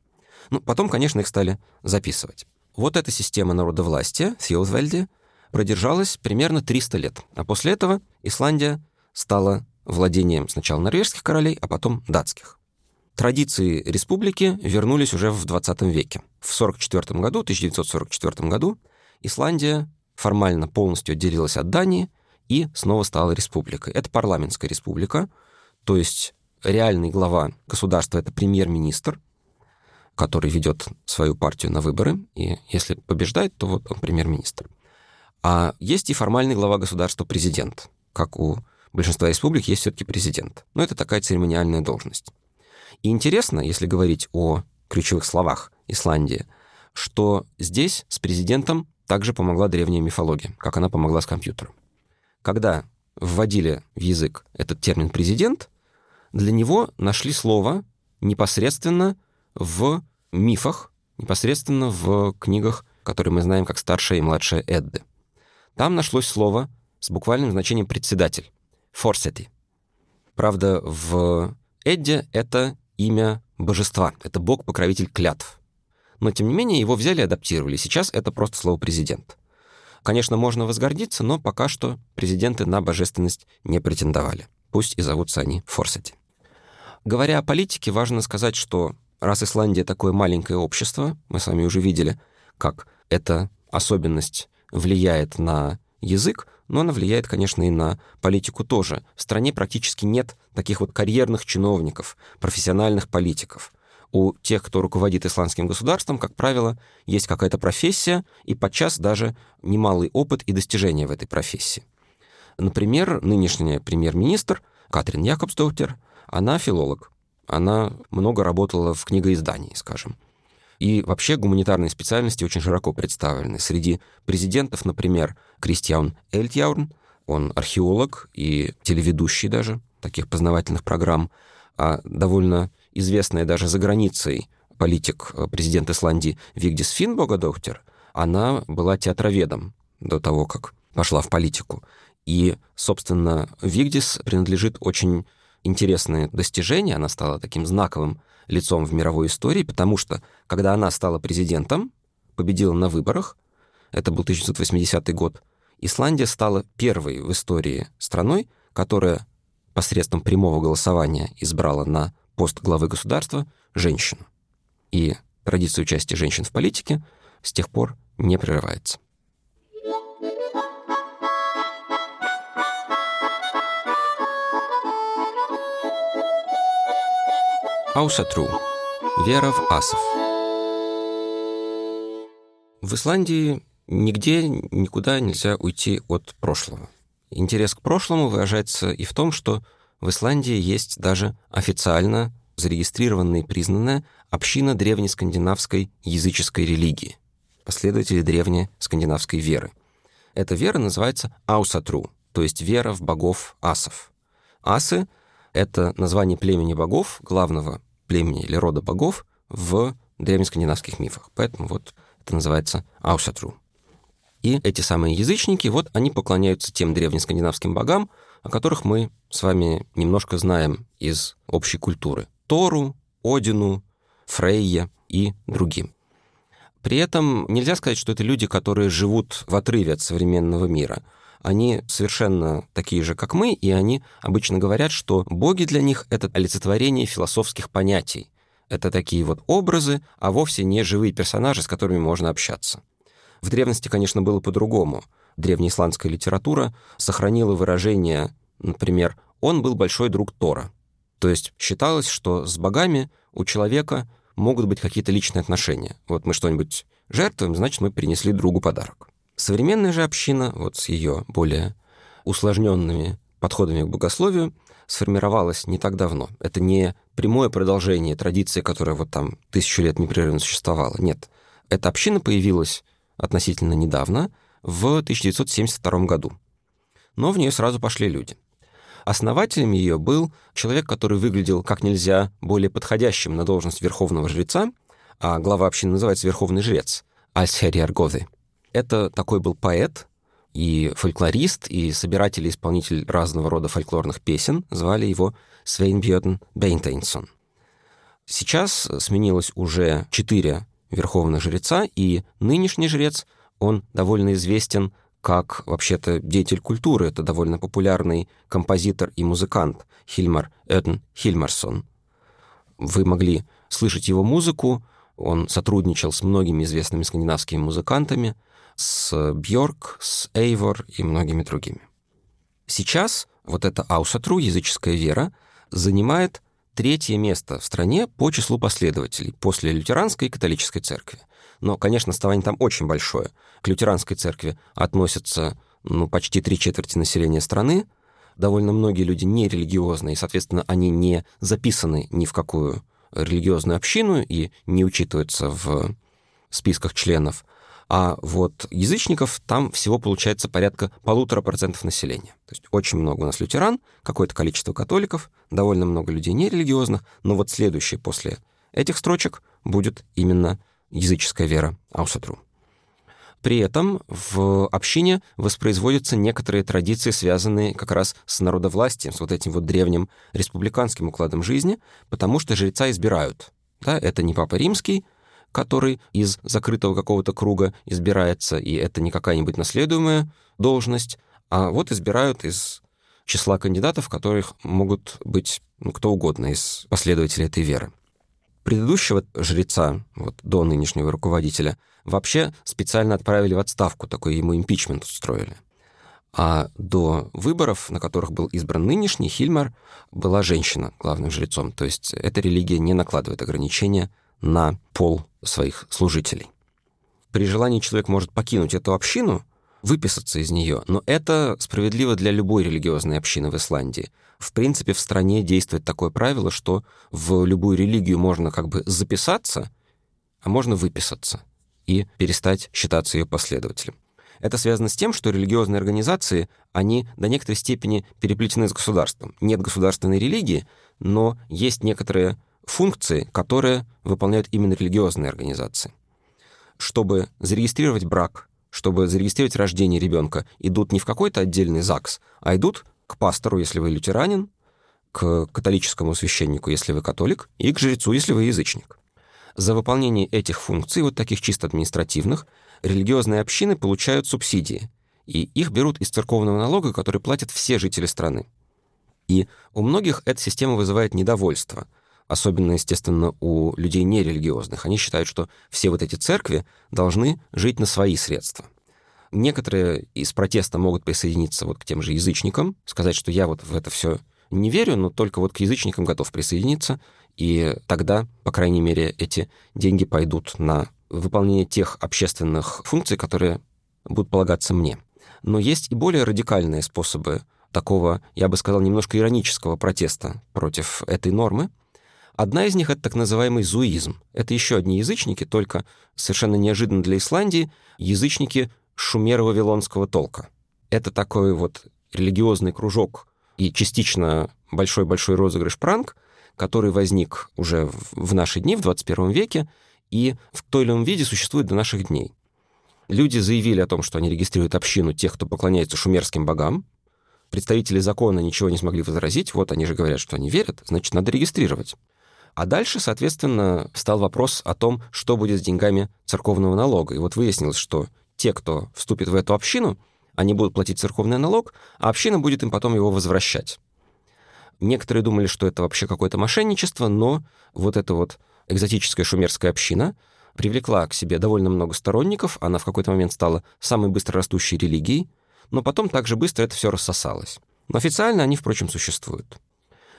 Ну, потом, конечно, их стали записывать. Вот эта система народовластия, Þjóðveldi, продержалась примерно 300 лет. А после этого Исландия стала владением сначала норвежских королей, а потом датских. традиции республики вернулись уже в 20 веке. В 1944 году, 1944 году Исландия формально полностью отделилась от Дании и снова стала республикой. Это парламентская республика, то есть реальный глава государства — это премьер-министр, который ведет свою партию на выборы, и если побеждает, то вот он премьер-министр. А есть и формальный глава государства президент. Как у большинства республик есть все-таки президент. Но это такая церемониальная должность. И интересно, если говорить о ключевых словах Исландии, что здесь с президентом также помогла древняя мифология, как она помогла с компьютером. Когда вводили в язык этот термин «президент», для него нашли слово непосредственно в мифах, непосредственно в книгах, которые мы знаем как старшая и младшая Эдды. Там нашлось слово с буквальным значением «председатель» — «форсети». Правда, в Эдде это имя божества, это бог-покровитель клятв. Но, тем не менее, его взяли и адаптировали. Сейчас это просто слово «президент». Конечно, можно возгордиться, но пока что президенты на божественность не претендовали. Пусть и зовутся они Форсети. Говоря о политике, важно сказать, что раз Исландия такое маленькое общество, мы с вами уже видели, как эта особенность влияет на язык, но она влияет, конечно, и на политику тоже. В стране практически нет таких вот карьерных чиновников, профессиональных политиков. У тех, кто руководит исламским государством, как правило, есть какая-то профессия и подчас даже немалый опыт и достижения в этой профессии. Например, нынешняя премьер-министр Катрин Якобсдоутер, она филолог. Она много работала в книгоиздании, скажем. И вообще гуманитарные специальности очень широко представлены. Среди президентов, например, Кристиан Эльтьяурн, он археолог и телеведущий даже таких познавательных программ, а довольно известная даже за границей политик, э, президент Исландии Вигдис Финбогодохтер, она была театроведом до того, как пошла в политику. И, собственно, Вигдис принадлежит очень интересное достижение, она стала таким знаковым лицом в мировой истории, потому что, когда она стала президентом, победила на выборах, это был 1980 год, Исландия стала первой в истории страной, которая посредством прямого голосования избрала на пост главы государства женщину. И традиция участия женщин в политике с тех пор не прерывается. Аусатру. Вера в асов. В Исландии нигде, никуда нельзя уйти от прошлого. Интерес к прошлому выражается и в том, что в Исландии есть даже официально зарегистрированная и признанная община древнескандинавской языческой религии, последователи древней скандинавской веры. Эта вера называется Аусатру, то есть вера в богов асов. Асы — это название племени богов, главного племени или рода богов в древнескандинавских мифах. Поэтому вот это называется Аусатру. И эти самые язычники, вот они поклоняются тем древнескандинавским богам, о которых мы с вами немножко знаем из общей культуры. Тору, Одину, Фрейе и другим. При этом нельзя сказать, что это люди, которые живут в отрыве от современного мира. Они совершенно такие же, как мы, и они обычно говорят, что боги для них — это олицетворение философских понятий. Это такие вот образы, а вовсе не живые персонажи, с которыми можно общаться. В древности, конечно, было по-другому. Древнеисландская литература сохранила выражение, например, «он был большой друг Тора». То есть считалось, что с богами у человека могут быть какие-то личные отношения. Вот мы что-нибудь жертвуем, значит, мы принесли другу подарок. Современная же община, вот с ее более усложненными подходами к богословию, сформировалась не так давно. Это не прямое продолжение традиции, которая вот там тысячу лет непрерывно существовала. Нет. Эта община появилась относительно недавно, в 1972 году. Но в нее сразу пошли люди. Основателем ее был человек, который выглядел как нельзя более подходящим на должность верховного жреца, а глава общины называется верховный жрец, Альсхери Аргоды. Это такой был поэт и фольклорист, и собиратель и исполнитель разного рода фольклорных песен. Звали его Свейнбьёден Бейнтейнсон. Сейчас сменилось уже четыре верховных жреца, и нынешний жрец, он довольно известен как вообще-то деятель культуры, это довольно популярный композитор и музыкант Хильмар Эден Хильмарсон. вы могли слышать его музыку. Он сотрудничал с многими известными скандинавскими музыкантами, с Бьорк, с Эйвор и многими другими. Сейчас вот эта Аусатру, языческая вера, занимает третье место в стране по числу последователей после лютеранской и католической церкви. Но, конечно, основание там очень большое. К лютеранской церкви относятся ну, почти три четверти населения страны, довольно многие люди нерелигиозные, и, соответственно, они не записаны ни в какую религиозную общину и не учитываются в списках членов. А вот язычников там всего получается порядка полутора процентов населения. То есть очень много у нас лютеран, какое-то количество католиков, довольно много людей нерелигиозных, но вот следующее после этих строчек будет именно языческая вера Аусатру. При этом в общине воспроизводятся некоторые традиции, связанные как раз с народовластием, с вот этим вот древним республиканским укладом жизни, потому что жреца избирают. Да, это не папа римский, который из закрытого какого-то круга избирается, и это не какая-нибудь наследуемая должность, а вот избирают из числа кандидатов, которых могут быть ну, кто угодно из последователей этой веры. Предыдущего жреца, вот, до нынешнего руководителя, вообще специально отправили в отставку, такой ему импичмент устроили. А до выборов, на которых был избран нынешний, Хильмар была женщина главным жрецом. То есть эта религия не накладывает ограничения на пол своих служителей. При желании человек может покинуть эту общину, выписаться из нее, но это справедливо для любой религиозной общины в Исландии. В принципе, в стране действует такое правило, что в любую религию можно как бы записаться, а можно выписаться и перестать считаться ее последователем. Это связано с тем, что религиозные организации, они до некоторой степени переплетены с государством. Нет государственной религии, но есть некоторые функции, которые выполняют именно религиозные организации. Чтобы зарегистрировать брак, чтобы зарегистрировать рождение ребенка, идут не в какой-то отдельный ЗАГС, а идут к пастору, если вы лютеранин, к католическому священнику, если вы католик, и к жрецу, если вы язычник. За выполнение этих функций, вот таких чисто административных, религиозные общины получают субсидии, и их берут из церковного налога, который платят все жители страны. И у многих эта система вызывает недовольство, особенно, естественно, у людей нерелигиозных. Они считают, что все вот эти церкви должны жить на свои средства. Некоторые из протеста могут присоединиться вот к тем же язычникам, сказать, что я вот в это все не верю, но только вот к язычникам готов присоединиться, и тогда, по крайней мере, эти деньги пойдут на выполнение тех общественных функций, которые будут полагаться мне. Но есть и более радикальные способы такого, я бы сказал, немножко иронического протеста против этой нормы. Одна из них — это так называемый зуизм. Это еще одни язычники, только совершенно неожиданно для Исландии, язычники шумеро-вавилонского толка. Это такой вот религиозный кружок и частично большой-большой розыгрыш пранк — который возник уже в наши дни, в 21 веке, и в той или ином виде существует до наших дней. Люди заявили о том, что они регистрируют общину тех, кто поклоняется шумерским богам. Представители закона ничего не смогли возразить. Вот они же говорят, что они верят, значит, надо регистрировать. А дальше, соответственно, стал вопрос о том, что будет с деньгами церковного налога. И вот выяснилось, что те, кто вступит в эту общину, они будут платить церковный налог, а община будет им потом его возвращать. Некоторые думали, что это вообще какое-то мошенничество, но вот эта вот экзотическая шумерская община привлекла к себе довольно много сторонников, она в какой-то момент стала самой быстрорастущей религией, но потом также быстро это все рассосалось. Но официально они, впрочем, существуют.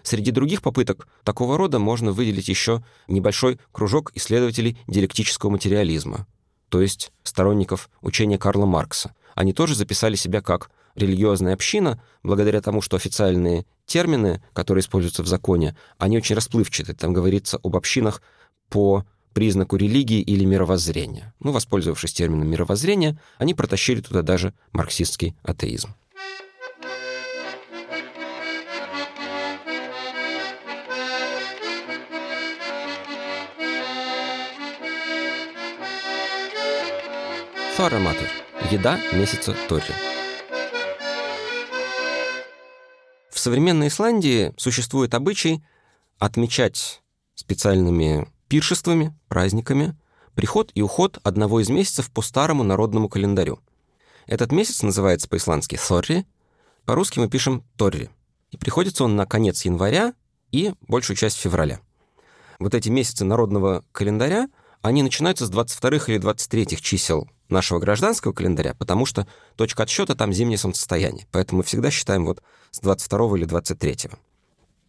Среди других попыток такого рода можно выделить еще небольшой кружок исследователей диалектического материализма, то есть сторонников учения Карла Маркса. Они тоже записали себя как религиозная община, благодаря тому, что официальные термины, которые используются в законе, они очень расплывчаты. Там говорится об общинах по признаку религии или мировоззрения. Ну, воспользовавшись термином мировоззрение, они протащили туда даже марксистский атеизм. Фараматор. Еда месяца Тори. В современной Исландии существует обычай отмечать специальными пиршествами, праздниками приход и уход одного из месяцев по старому народному календарю. Этот месяц называется по-исландски Thorri, по-русски мы пишем Торри. И приходится он на конец января и большую часть февраля. вот эти месяцы народного календаря, они начинаются с 22 или 23 чисел нашего гражданского календаря, потому что точка отсчета там зимнее солнцестояние. Поэтому мы всегда считаем вот с 22 или 23.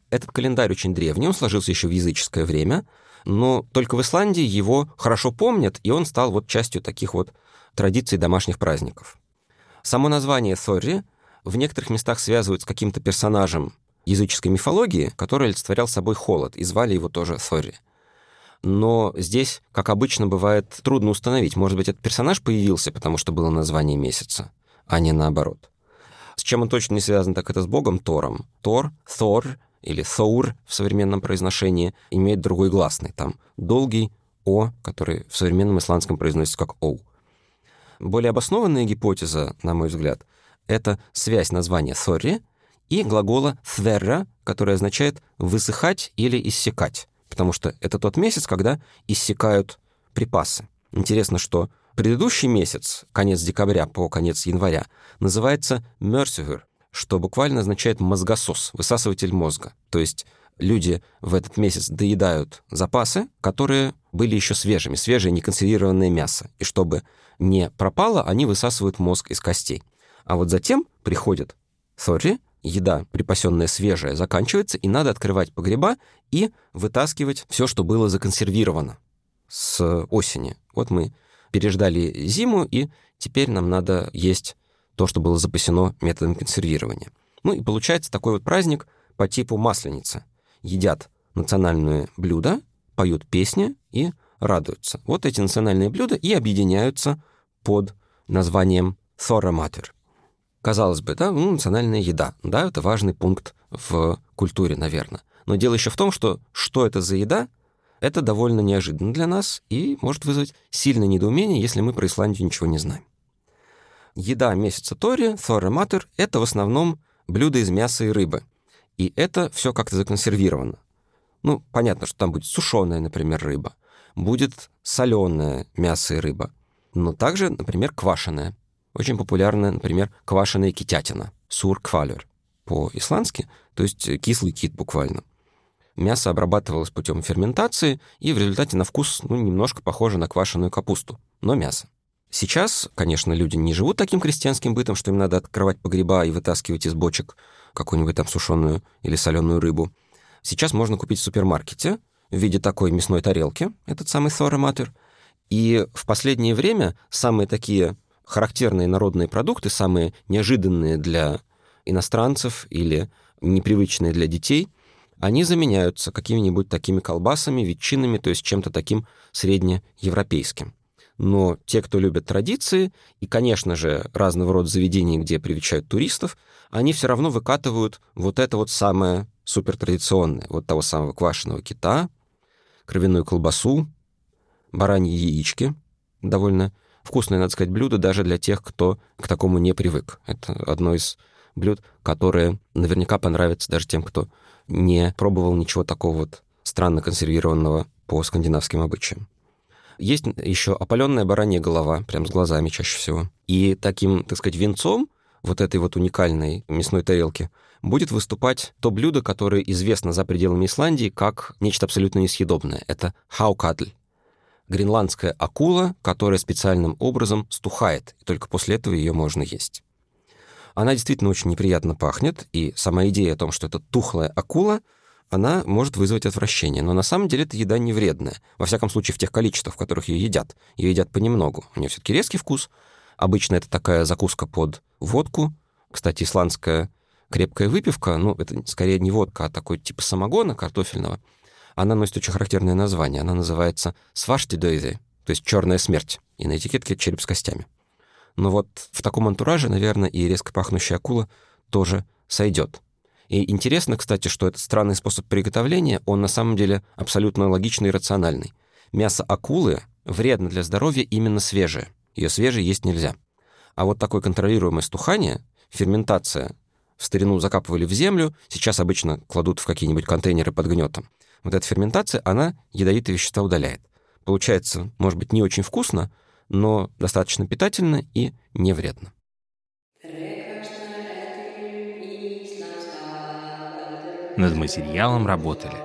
Этот календарь очень древний, он сложился еще в языческое время, но только в Исландии его хорошо помнят, и он стал вот частью таких вот традиций домашних праздников. Само название Thorri в некоторых местах связывают с каким-то персонажем языческой мифологии, который олицетворял собой холод, и звали его тоже Thorri. Но здесь, как обычно бывает, трудно установить. Может быть, этот персонаж появился, потому что было название месяца, а не наоборот. С чем он точно не связан, так это с богом Тором. Тор, Thor или Thor в современном произношении имеет другой гласный. Там долгий О, который в современном исландском произносится как Оу. Более обоснованная гипотеза, на мой взгляд, это связь названия Thorri и глагола «thverra», который означает «высыхать» или «иссякать», потому что это тот месяц, когда иссякают припасы. Интересно, что предыдущий месяц, конец декабря по конец января, называется «мерсюгер», что буквально означает «мозгосос», «высасыватель мозга». То есть люди в этот месяц доедают запасы, которые были еще свежими, свежее неконсервированное мясо. И чтобы не пропало, они высасывают мозг из костей. А вот затем приходит Сори, еда, припасенная свежая, заканчивается, и надо открывать погреба и вытаскивать все, что было законсервировано с осени. Вот мы переждали зиму, и теперь нам надо есть то, что было запасено методом консервирования. Ну и получается такой вот праздник по типу масленицы. Едят национальные блюда, поют песни и радуются. Вот эти национальные блюда и объединяются под названием «Thora Mater». Казалось бы, да, ну, национальная еда, да, это важный пункт в культуре, наверное. Но дело еще в том, что что это за еда, это довольно неожиданно для нас и может вызвать сильное недоумение, если мы про Исландию ничего не знаем. Еда месяца Тори, Thora Mater, это в основном блюда из мяса и рыбы. И это все как-то законсервировано. Ну, понятно, что там будет сушеная, например, рыба, будет соленое мясо и рыба, но также, например, квашеное. Очень популярна, например, квашеная китятина, сур-квалер по-исландски, то есть кислый кит буквально. Мясо обрабатывалось путем ферментации, и в результате на вкус ну, немножко похоже на квашеную капусту, но мясо. Сейчас, конечно, люди не живут таким крестьянским бытом, что им надо открывать погреба и вытаскивать из бочек какую-нибудь там сушеную или соленую рыбу. Сейчас можно купить в супермаркете в виде такой мясной тарелки, этот самый Матер. И в последнее время самые такие характерные народные продукты, самые неожиданные для иностранцев или непривычные для детей, они заменяются какими-нибудь такими колбасами, ветчинами, то есть чем-то таким среднеевропейским. Но те, кто любят традиции, и, конечно же, разного рода заведения, где привечают туристов, они все равно выкатывают вот это вот самое супертрадиционное, вот того самого квашеного кита, кровяную колбасу, бараньи яички, довольно вкусное, надо сказать, блюдо даже для тех, кто к такому не привык. Это одно из блюд, которое наверняка понравится даже тем, кто не пробовал ничего такого вот странно консервированного по скандинавским обычаям. Есть еще опаленная баранья голова, прям с глазами чаще всего. И таким, так сказать, венцом вот этой вот уникальной мясной тарелки будет выступать то блюдо, которое известно за пределами Исландии как нечто абсолютно несъедобное. Это хаукадль гренландская акула, которая специальным образом стухает, и только после этого ее можно есть. Она действительно очень неприятно пахнет, и сама идея о том, что это тухлая акула, она может вызвать отвращение. Но на самом деле эта еда не вредная. Во всяком случае, в тех количествах, в которых ее едят. Ее едят понемногу. У нее все-таки резкий вкус. Обычно это такая закуска под водку. Кстати, исландская крепкая выпивка, ну, это скорее не водка, а такой типа самогона картофельного — она носит очень характерное название. Она называется «сваштидойзе», то есть «черная смерть», и на этикетке череп с костями. Но вот в таком антураже, наверное, и резко пахнущая акула тоже сойдет. И интересно, кстати, что этот странный способ приготовления, он на самом деле абсолютно логичный и рациональный. Мясо акулы вредно для здоровья именно свежее. Ее свежее есть нельзя. А вот такое контролируемое стухание, ферментация, в старину закапывали в землю, сейчас обычно кладут в какие-нибудь контейнеры под гнетом вот эта ферментация, она ядовитые вещества удаляет. Получается, может быть, не очень вкусно, но достаточно питательно и не вредно. Над материалом работали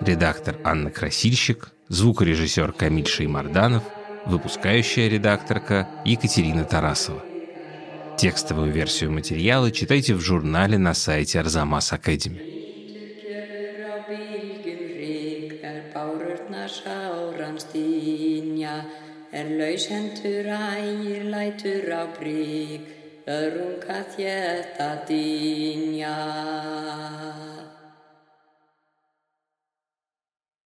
редактор Анна Красильщик, звукорежиссер Камиль Шеймарданов, выпускающая редакторка Екатерина Тарасова. Текстовую версию материала читайте в журнале на сайте Арзамас Академи. sáran stínja, en laushendur ægir lætur á brík, örunga þjætt að dínja.